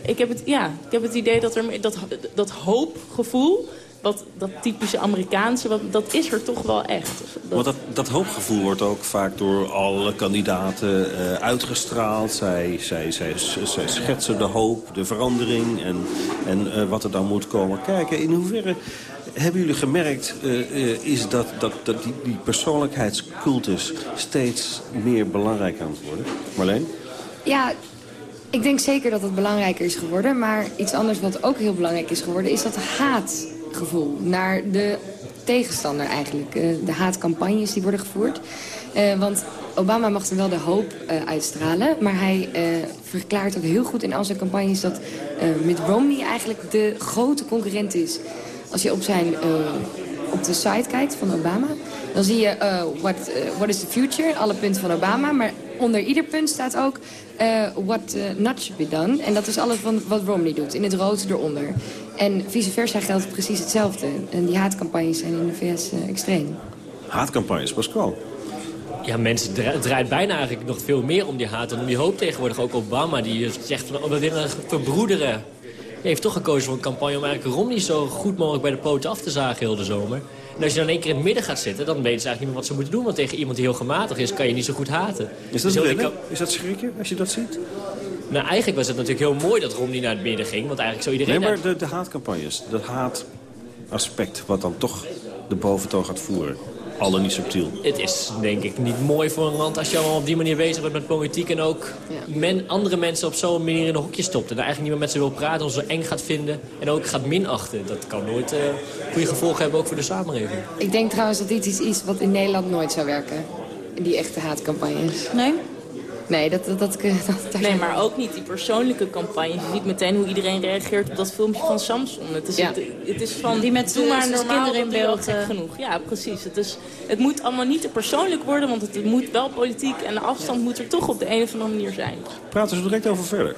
ik heb het, ja, ik heb het idee dat er dat, dat hoopgevoel wat, dat typische Amerikaanse, wat, dat is er toch wel echt. Dat... Want dat, dat hoopgevoel wordt ook vaak door alle kandidaten uh, uitgestraald. Zij, zij, zij, zij schetsen de hoop, de verandering en, en uh, wat er dan moet komen. Kijken, in hoeverre hebben jullie gemerkt uh, is dat, dat, dat die, die persoonlijkheidscultus steeds meer belangrijk aan het worden? Marleen? Ja, Ik denk zeker dat het belangrijker is geworden. Maar iets anders wat ook heel belangrijk is geworden... is dat haatgevoel naar de tegenstander eigenlijk. Uh, de haatcampagnes die worden gevoerd. Uh, want Obama mag wel de hoop uh, uitstralen. Maar hij verklaart ook heel goed in al zijn campagnes... dat Mitt Romney eigenlijk de grote concurrent is. Als je op, zijn, op de site kijkt van Obama... dan zie je what is the future, alle punten van Obama. Maar onder ieder punt staat ook uh, what uh, not should be done. En dat is alles van wat Romney doet, in het rood eronder. En vice versa geldt precies hetzelfde. En die haatcampagnes zijn in de VS uh, extreem. Haatcampagnes, Pascal? Ja, mensen het draait bijna eigenlijk nog veel meer om die haat dan om die hoop tegenwoordig. Ook Obama die zegt van oh, we willen verbroederen. Hij heeft toch gekozen voor een campagne om eigenlijk Romney zo goed mogelijk bij de poten af te zagen heel de zomer. En als je dan één keer in het midden gaat zitten, dan weten ze eigenlijk niet meer wat ze moeten doen. Want tegen iemand die heel gematigd is, kan je niet zo goed haten. Is dat dus Is dat schrikken als je dat ziet? Nou, eigenlijk was het natuurlijk heel mooi dat Romney naar het midden ging. Want eigenlijk zou iedereen... Nee, maar de, de haatcampagnes, dat haataspect wat dan toch de boventoon gaat voeren alle niet subtiel. Het is denk ik niet mooi voor een land als je allemaal op die manier bezig bent met politiek... en ook men, andere mensen op zo'n manier in een hokje stopt. En daar eigenlijk niet meer met ze wil praten of ze eng gaat vinden. En ook gaat minachten. Dat kan nooit uh, goede gevolgen hebben, ook voor de samenleving. Ik denk trouwens dat dit iets is wat in Nederland nooit zou werken. Die echte haatcampagnes. Nee? Nee, dat, dat, (laughs) dat, dat, nee, maar ook niet die persoonlijke campagne. Je ziet meteen hoe iedereen reageert op dat filmpje van Samson. Het is, het, het, is van, die met doe maar normaal, kinderen in beeld. Uh... genoeg. Ja, precies. Het, is, het moet allemaal niet te persoonlijk worden, want het moet wel politiek. En de afstand moet er toch op de een of andere manier zijn. Praten ze direct over verder.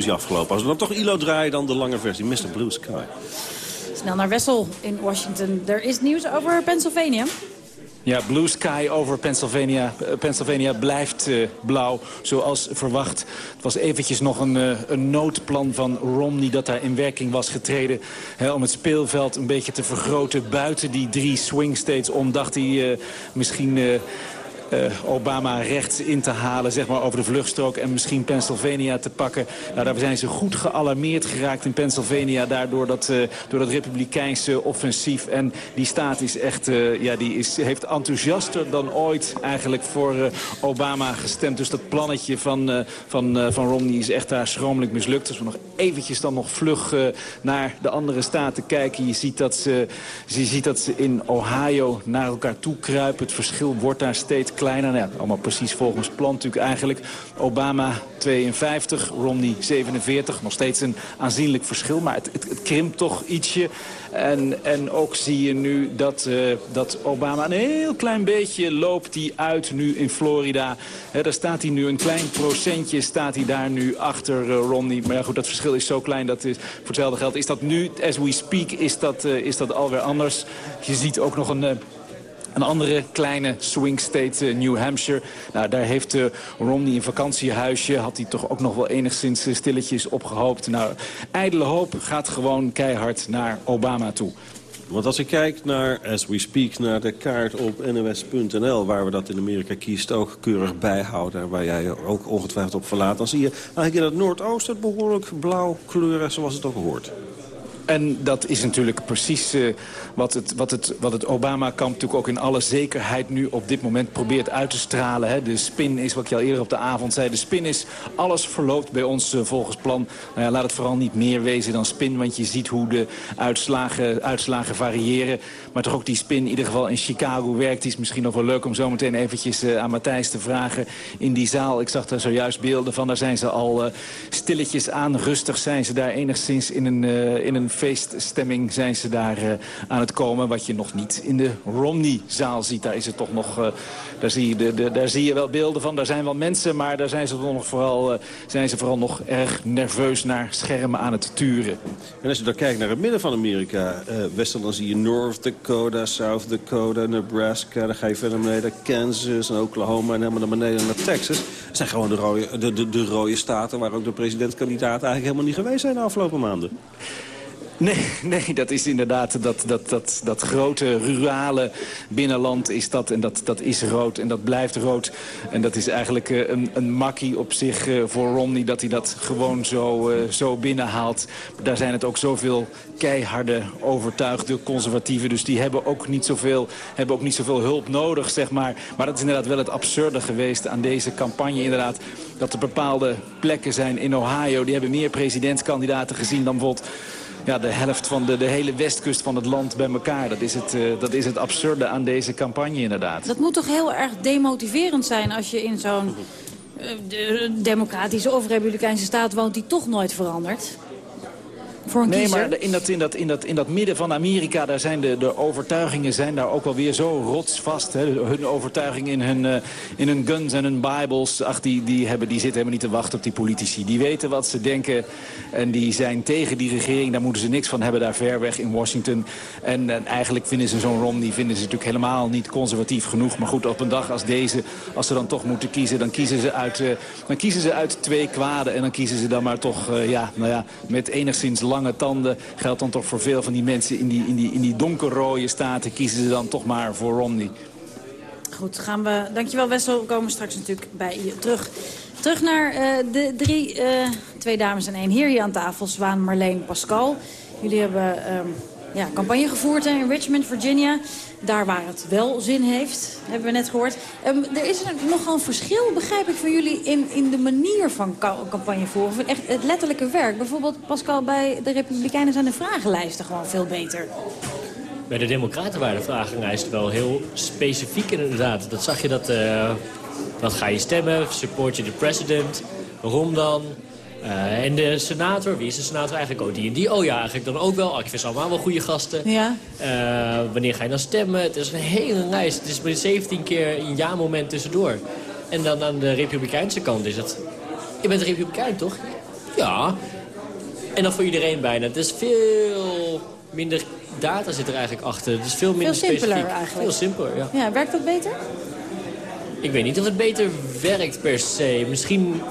Afgelopen. Als we dan toch ILO draaien, dan de lange versie. Mr. Blue Sky. Snel naar Wessel in Washington. Er is nieuws over Pennsylvania. Ja, Blue Sky over Pennsylvania. Eh, Pennsylvania blijft uh, blauw, zoals verwacht. Het was eventjes nog een, uh, een noodplan van Romney dat daar in werking was getreden. Hè, om het speelveld een beetje te vergroten buiten die drie swing states om. Dacht hij misschien uh, Obama rechts in te halen zeg maar, over de vluchtstrook en misschien Pennsylvania te pakken. Nou, daar zijn ze goed gealarmeerd geraakt in Pennsylvania daardoor dat, uh, door dat republikeinse offensief. En die staat is echt, uh, ja, die is, heeft enthousiaster dan ooit eigenlijk voor Obama gestemd. Dus dat plannetje van, van, van Romney is echt daar schromelijk mislukt. Dus we nog eventjes dan nog vlug naar de andere staten kijken. Je ziet, dat ze, je ziet dat ze in Ohio naar elkaar toe kruipen. Het verschil wordt daar steeds kleiner. Allemaal precies volgens plan natuurlijk eigenlijk. Obama 52, Romney 47. Nog steeds een aanzienlijk verschil, maar het, het, krimpt toch ietsje. En, en ook zie je nu dat, uh, dat Obama een heel klein beetje loopt die uit nu in Florida. Daar staat hij nu een klein procentje staat hij daar nu achter uh, Romney. Maar ja goed, dat verschil is zo klein dat is, voor hetzelfde geld is dat nu, as we speak, is dat, uh, is dat alweer anders. Je ziet ook nog een een andere kleine swing state, uh, New Hampshire. Nou, daar heeft uh, Romney een vakantiehuisje. Had hij toch ook nog wel enigszins uh, stilletjes opgehoopt. Nou, ijdele hoop gaat gewoon keihard naar Obama toe. Want als ik kijk naar, as we speak, naar de kaart op nws.nl... waar we dat in Amerika kiest ook keurig bijhouden... waar jij ook ongetwijfeld op verlaat... dan zie je eigenlijk in het Noordoosten behoorlijk blauw kleuren zoals het ook hoort. En dat is natuurlijk precies uh, wat het, wat het, wat het Obama-kamp natuurlijk ook in alle zekerheid nu op dit moment probeert uit te stralen. Hè. De spin is, wat ik al eerder op de avond zei, de spin is alles verloopt bij ons uh, volgens plan. Nou ja, laat het vooral niet meer wezen dan spin, want je ziet hoe de uitslagen, uitslagen variëren. Maar toch ook die spin in ieder geval in Chicago werkt. Die is misschien nog wel leuk om zo meteen eventjes uh, aan Matthijs te vragen in die zaal. Ik zag daar zojuist beelden van, daar zijn ze al stilletjes aan. Rustig zijn ze daar enigszins in een, in een feeststemming zijn ze daar uh, aan het komen. Wat je nog niet in de Romney-zaal ziet. Daar, is het toch nog, uh, daar, zie je de, daar zie je wel beelden van. Daar zijn wel mensen, maar daar zijn ze, nog vooral, uh, zijn ze vooral nog erg nerveus naar schermen aan het turen. En als je dan kijkt naar het midden van Amerika... Westen, dan zie je North Dakota, South Dakota, Nebraska. Dan ga je verder naar Kansas en Oklahoma en helemaal naar beneden naar Texas. Dat zijn gewoon de rode, de, de, de rode staten waar ook de presidentskandidaten eigenlijk helemaal niet geweest zijn de afgelopen maanden. Nee, (laughs) nee, dat is inderdaad dat, dat, dat, dat grote rurale binnenland is dat. En dat, dat is rood en dat blijft rood. En dat is eigenlijk uh, een, een makkie op zich uh, voor Romney dat hij dat gewoon zo, uh, zo binnenhaalt. Daar zijn het ook zoveel keiharde, overtuigde conservatieven. Dus die hebben ook, niet zoveel, hebben ook niet zoveel hulp nodig, zeg maar. Maar dat is inderdaad wel het absurde geweest aan deze campagne. Inderdaad, dat er bepaalde plekken zijn in Ohio. Die hebben meer presidentskandidaten gezien dan bijvoorbeeld ja, de helft van de, de hele westkust van het land bij elkaar. Dat is, het, uh, dat is het absurde aan deze campagne inderdaad. Dat moet toch heel erg demotiverend zijn als je in zo'n uh, democratische of republikeinse staat woont die toch nooit verandert? Voor een nee, kiezer? maar in dat, in, dat, in, dat, in dat midden van Amerika, daar zijn de, de overtuigingen zijn daar ook wel weer zo rotsvast. Hè. Hun overtuiging in hun, uh, in hun guns en hun bibles, ach, die, die, hebben, die zitten helemaal niet te wachten op die politici. Die weten wat ze denken en die zijn tegen die regering. Daar moeten ze niks van hebben, daar ver weg in Washington. En, en eigenlijk vinden ze zo'n Romney vinden ze natuurlijk helemaal niet conservatief genoeg. Maar goed, op een dag als deze, als ze dan toch moeten kiezen, dan kiezen ze uit, uh, dan kiezen ze uit twee kwaden. En dan kiezen ze dan maar toch, uh, ja, nou ja, met enigszins lange tanden geldt dan toch voor veel van die mensen in die, in die, in die donkerrode staten... kiezen ze dan toch maar voor Romney. Goed, gaan we... Dankjewel Wessel, we komen straks natuurlijk bij je terug. Terug naar uh, de drie, uh, twee dames en één heer hier aan tafel. Zwaan, Marleen, Pascal. Jullie hebben um, ja, campagne gevoerd in Richmond, Virginia. Daar waar het wel zin heeft, hebben we net gehoord. Um, er is er nogal een verschil, begrijp ik, van jullie in, in de manier van campagne voeren. Echt het letterlijke werk. Bijvoorbeeld, Pascal, bij de Republikeinen zijn de vragenlijsten gewoon veel beter. Bij de Democraten waren de vragenlijsten wel heel specifiek inderdaad. Dat zag je dat, uh, wat ga je stemmen, support je de president, waarom dan... Uh, en de senator, wie is de senator eigenlijk? Oh, die en die. Oh ja, eigenlijk dan ook wel. Oh, ik vind ze allemaal wel goede gasten. Ja. Uh, wanneer ga je dan stemmen? Het is een hele lijst. Het is met 17 keer een ja-moment tussendoor. En dan aan de republikeinse kant is het... Je bent een republikein, toch? Ja. En dan voor iedereen bijna. Het is veel minder data zit er eigenlijk achter. Het is veel minder Veel simpeler specifiek. eigenlijk. Veel simpeler, ja. Ja, werkt dat beter? Ik weet niet of het beter werkt per se. Misschien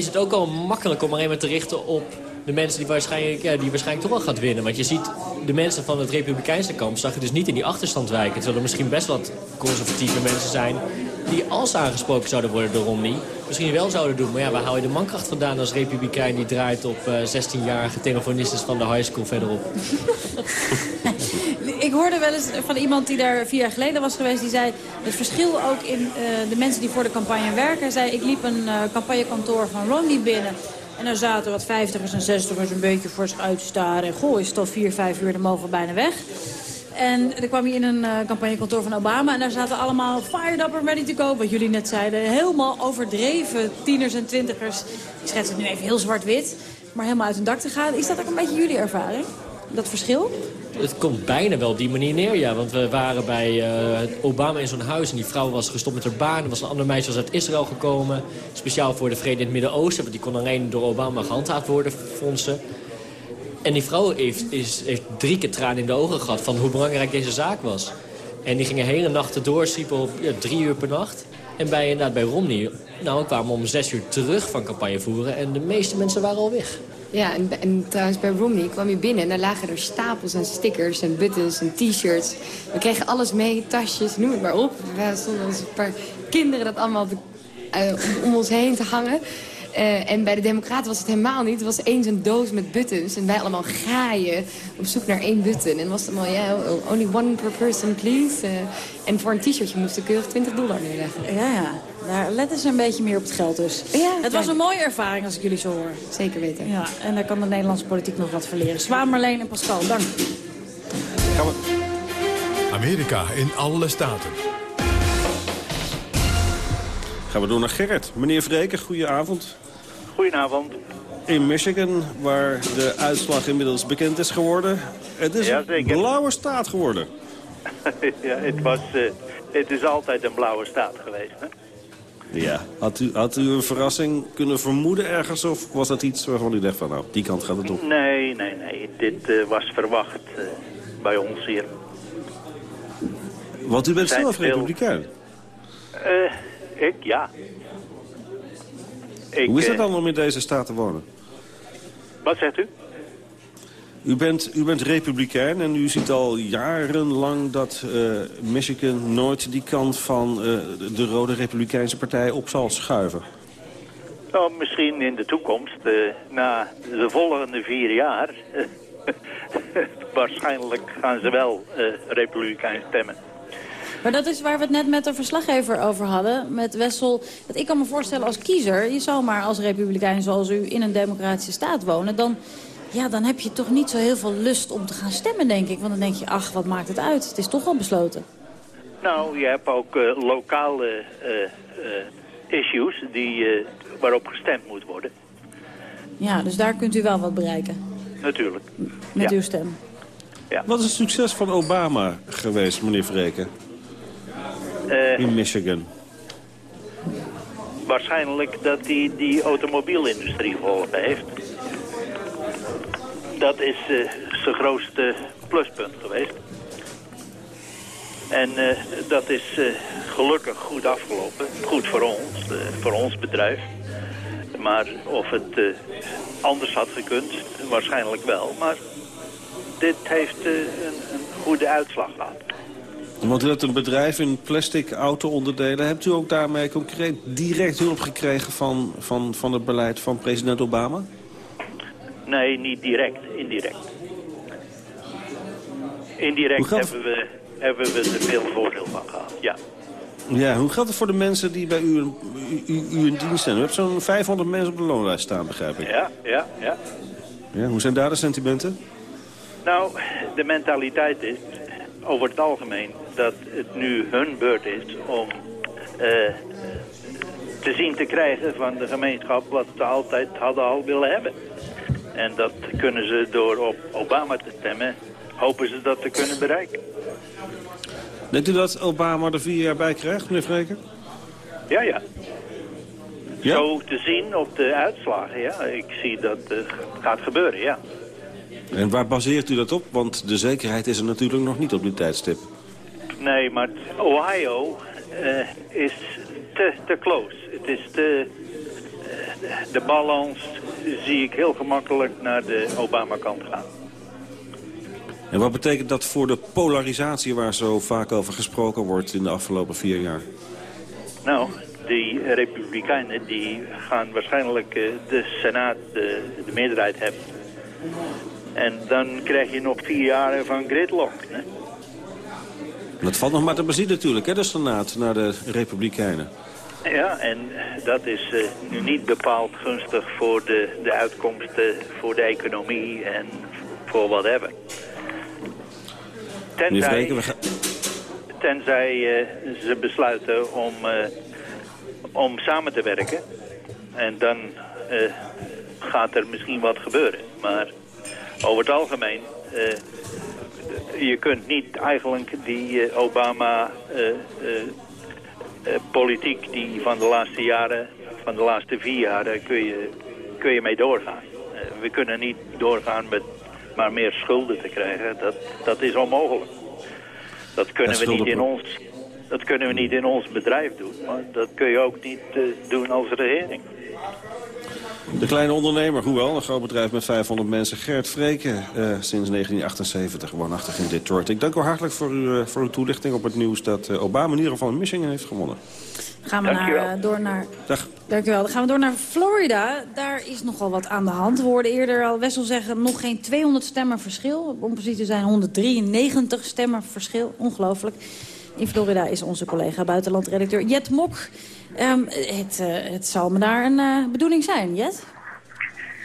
is het ook al makkelijk om alleen maar te richten op de mensen die waarschijnlijk, ja, die waarschijnlijk toch wel gaat winnen. Want je ziet de mensen van het Republikeinse kamp zag je dus niet in die achterstand wijken. Terwijl er misschien best wat conservatieve mensen zijn die als aangesproken zouden worden door Romney misschien wel zouden doen. Maar ja, waar hou je de mankracht vandaan als republikein die draait op eh, 16-jarige telefonistes van de high school verderop? (laughs) Ik hoorde wel eens van iemand die daar vier jaar geleden was geweest... die zei, het verschil ook in eh, de mensen die voor de campagne werken... Zei, ik liep een eh, campagnekantoor van Romney binnen... En daar zaten wat vijftigers en zestigers een beetje voor zich uit te staren. En goh, is het al vier, vijf uur, dan mogen we bijna weg. En dan kwam je in een eh, campagnekantoor van Obama... en daar zaten allemaal fired up and ready to go. Wat jullie net zeiden, helemaal overdreven tieners en twintigers. Ik schets het nu even heel zwart-wit. Maar helemaal uit hun dak te gaan. Is dat ook een beetje jullie ervaring? Dat verschil? Het komt bijna wel op die manier neer, ja. Want we waren bij eh, Obama in zo'n huis en die vrouw was gestopt met haar baan. Er was een ander meisje was uit Israël gekomen. Speciaal voor de vrede in het Midden-Oosten. Want die kon alleen door Obama gehandhaafd worden, vond ze. En die vrouw heeft, is, heeft drie keer tranen in de ogen gehad van hoe belangrijk deze zaak was. En die gingen hele nachten door, sliepen op ja, drie uur per nacht. En bij, inderdaad, bij Romney, nou, kwamen om zes uur terug van campagne voeren. En de meeste mensen waren al weg. Ja, en, en trouwens bij Romney kwam je binnen en daar lagen er stapels aan stickers en buttons en t-shirts. We kregen alles mee, tasjes, noem het maar op. We stonden als een paar kinderen dat allemaal eh, om ons heen te hangen. Eh, en bij de Democraten was het helemaal niet. Het was eens een doos met buttons en wij allemaal graaien op zoek naar één button. En was het allemaal, ja, only one per person please. Eh, en voor een t-shirtje moest ik keurig 20 dollar neerleggen. Ja, ja. Daar letten ze een beetje meer op het geld dus. Ja, het was een mooie ervaring als ik jullie zo hoor. Zeker weten. Ja, en daar kan de Nederlandse politiek nog wat van leren. Zwaan, Marleen en Pascal, dank. Amerika in alle staten. Gaan we door naar Gerrit. Meneer Vreken, goedenavond. Goedenavond. In Michigan, waar de uitslag inmiddels bekend is geworden. Het is Ja, een blauwe staat geworden. (laughs) ja, het, was, eh, het is altijd een blauwe staat geweest. Hè? Ja. Had u, had u een verrassing kunnen vermoeden ergens? Of was dat iets waarvan u dacht van, nou, die kant gaat het op? Nee, nee, nee. Dit eh, was verwacht eh, bij ons hier. Want u bent zelf veel- republikein. Eh, ik, ja. Ik, Hoe is het eh, dan om in deze staat te wonen? Wat zegt u? U bent, u bent republikein en u ziet al jarenlang dat eh, Michigan nooit die kant van eh, de, de rode republikeinse partij op zal schuiven. Nou, misschien in de toekomst, na de volgende vier jaar... (laughs) waarschijnlijk gaan ze wel republikein stemmen. Maar dat is waar we het net met de verslaggever over hadden, met Wessel. Dat ik kan me voorstellen als kiezer, je zou maar als republikein zoals u in een democratische staat wonen... dan, ja, dan heb je toch niet zo heel veel lust om te gaan stemmen, denk ik. Want dan denk je, ach, wat maakt het uit? Het is toch al besloten. Nou, je hebt ook eh, lokale eh, eh, issues die, eh, waarop gestemd moet worden. Ja, dus daar kunt u wel wat bereiken Natuurlijk. met Ja. uw stem. Wat is het succes van Obama geweest, meneer Vreken, in Michigan? waarschijnlijk dat hij die automobielindustrie geholpen heeft. Dat is eh, zijn grootste pluspunt geweest. En eh, dat is eh, gelukkig goed afgelopen. Goed voor ons, eh, voor ons bedrijf. Maar of het eh, anders had gekund, waarschijnlijk wel. Maar dit heeft eh, een, een goede uitslag gehad. Want u hebt een bedrijf in plastic auto-onderdelen. Hebt u ook daarmee concreet direct hulp gekregen van, van, van het beleid van president Obama? Nee, niet direct, indirect. Indirect gaat- hebben we, hebben we er veel voordeel van gehad, ja. Ja, hoe gaat het voor de mensen die bij u, u, u, u in dienst zijn? U hebt zo'n 500 mensen op de loonlijst staan, begrijp ik. Ja, ja, ja. Ja, hoe zijn daar de sentimenten? Nou, de mentaliteit is over het algemeen dat het nu hun beurt is om eh, te zien te krijgen van de gemeenschap wat ze altijd hadden al willen hebben. En dat kunnen ze door op Obama te stemmen, hopen ze dat te kunnen bereiken. Denkt u dat Obama er vier jaar bij krijgt, meneer Vreken? Ja, ja. Zo te zien op de uitslagen, ja. Ik zie dat het gaat gebeuren, ja. En waar baseert u dat op? Want de zekerheid is er natuurlijk nog niet op dit tijdstip. Nee, maar Ohio eh, is te, te close. Het is te... eh, de balans zie ik heel gemakkelijk naar de Obama-kant gaan. En wat betekent dat voor de polarisatie waar zo vaak over gesproken wordt in de afgelopen vier jaar? Nou, die republikeinen die gaan waarschijnlijk eh, de Senaat de, de meerderheid hebben. En dan krijg je nog vier jaar van gridlock. Hè? Dat valt nog maar te bezien natuurlijk, hè, de Senaat, naar de Republikeinen. Ja, en dat is eh, nu niet bepaald gunstig voor de, de uitkomsten voor de economie en voor whatever. Tenzij, we gaan... tenzij eh, ze besluiten om, eh, om samen te werken. En dan gaat er misschien wat gebeuren. Maar over het algemeen, eh, je kunt niet eigenlijk die eh, Obama... eh, politiek die van de laatste jaren, van de laatste vier jaren, kun je, kun je mee doorgaan. We kunnen niet doorgaan met maar meer schulden te krijgen. Dat, dat is onmogelijk. Dat kunnen, we niet in ons, dat kunnen we niet in ons bedrijf doen. Maar dat kun je ook niet doen als regering. De kleine ondernemer, hoewel, een groot bedrijf met 500 mensen. Gert Vreken, eh, sinds 1978 woonachtig in Detroit. Ik dank u hartelijk voor uw, eh, voor uw toelichting op het nieuws... dat eh, Obama in ieder geval in Michigan heeft gewonnen. Gaan we naar, door naar... Dag. Dankjewel. Dan gaan we door naar Florida. Daar is nogal wat aan de hand. We hoorden eerder al Wessel zeggen nog geen 200 stemmen verschil. Om precies te zijn 193 stemmen verschil. Ongelooflijk. In Florida is onze collega buitenlandredacteur Jet Mok. Ehm, het, eh, het zal me daar een eh, bedoeling zijn, Jet?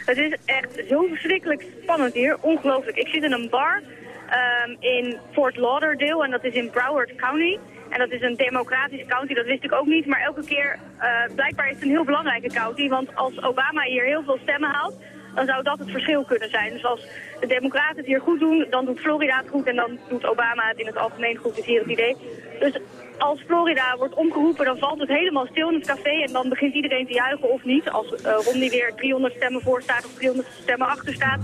Het is echt zo verschrikkelijk spannend hier. Ongelooflijk. Ik zit in een bar ehm, in Fort Lauderdale en dat is in Broward County. En dat is een democratische county, dat wist ik ook niet. Maar elke keer, eh, blijkbaar is het een heel belangrijke county. Want als Obama hier heel veel stemmen haalt, dan zou dat het verschil kunnen zijn. Dus als de democraten het hier goed doen, dan doet Florida het goed. En dan doet Obama het in het algemeen goed, is hier het idee. Dus als Florida wordt omgeroepen, dan valt het helemaal stil in het café. En dan begint iedereen te juichen of niet. Als eh Romney weer 300 stemmen voor staat of 300 stemmen achter staat.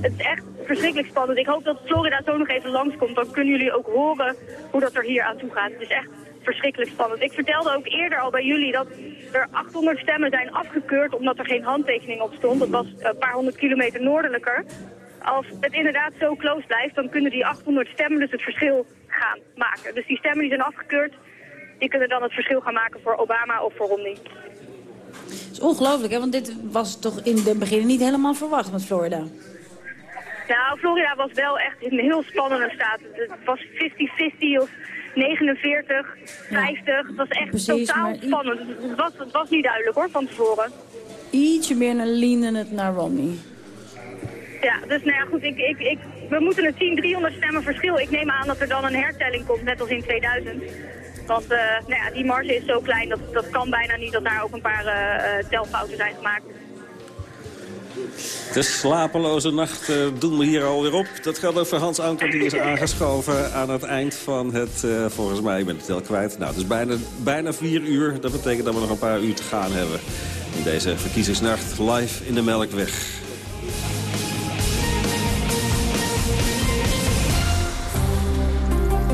Het is echt verschrikkelijk spannend. Ik hoop dat Florida zo nog even langskomt. Dan kunnen jullie ook horen hoe dat er hier aan toe gaat. Het is echt verschrikkelijk spannend. Ik vertelde ook eerder al bij jullie dat er 800 stemmen zijn afgekeurd omdat er geen handtekening op stond. Dat was een paar honderd kilometer noordelijker. Als het inderdaad zo close blijft, dan kunnen die 800 stemmen dus het verschil gaan maken. Dus die stemmen die zijn afgekeurd, die kunnen dan het verschil gaan maken voor Obama of voor Romney. Het is ongelooflijk, hè? Want dit was toch in het begin niet helemaal verwacht met Florida. Nou, Florida was wel echt een heel spannende staat. Het was 50-50 of 49, 50. Het was echt Precies, totaal spannend. Het was, het was niet duidelijk hoor, van tevoren. Ietsje meer naar leanen het naar Romney. Ja, dus nou ja, goed, ik, ik, we moeten het zien, 300 stemmen verschil. Ik neem aan dat er dan een hertelling komt, net als in 2000. Want eh, nou ja, die marge is zo klein, dat, dat kan bijna niet dat daar ook een paar eh, eh, telfouten zijn gemaakt. De slapeloze nacht eh, doen we hier alweer op. Dat geldt ook voor Hans Anker, die is aangeschoven aan het eind van het... volgens mij, ik ben het tel kwijt. Nou, het is bijna, bijna vier uur. Dat betekent dat we nog een paar uur te gaan hebben. In deze verkiezingsnacht live in de Melkweg.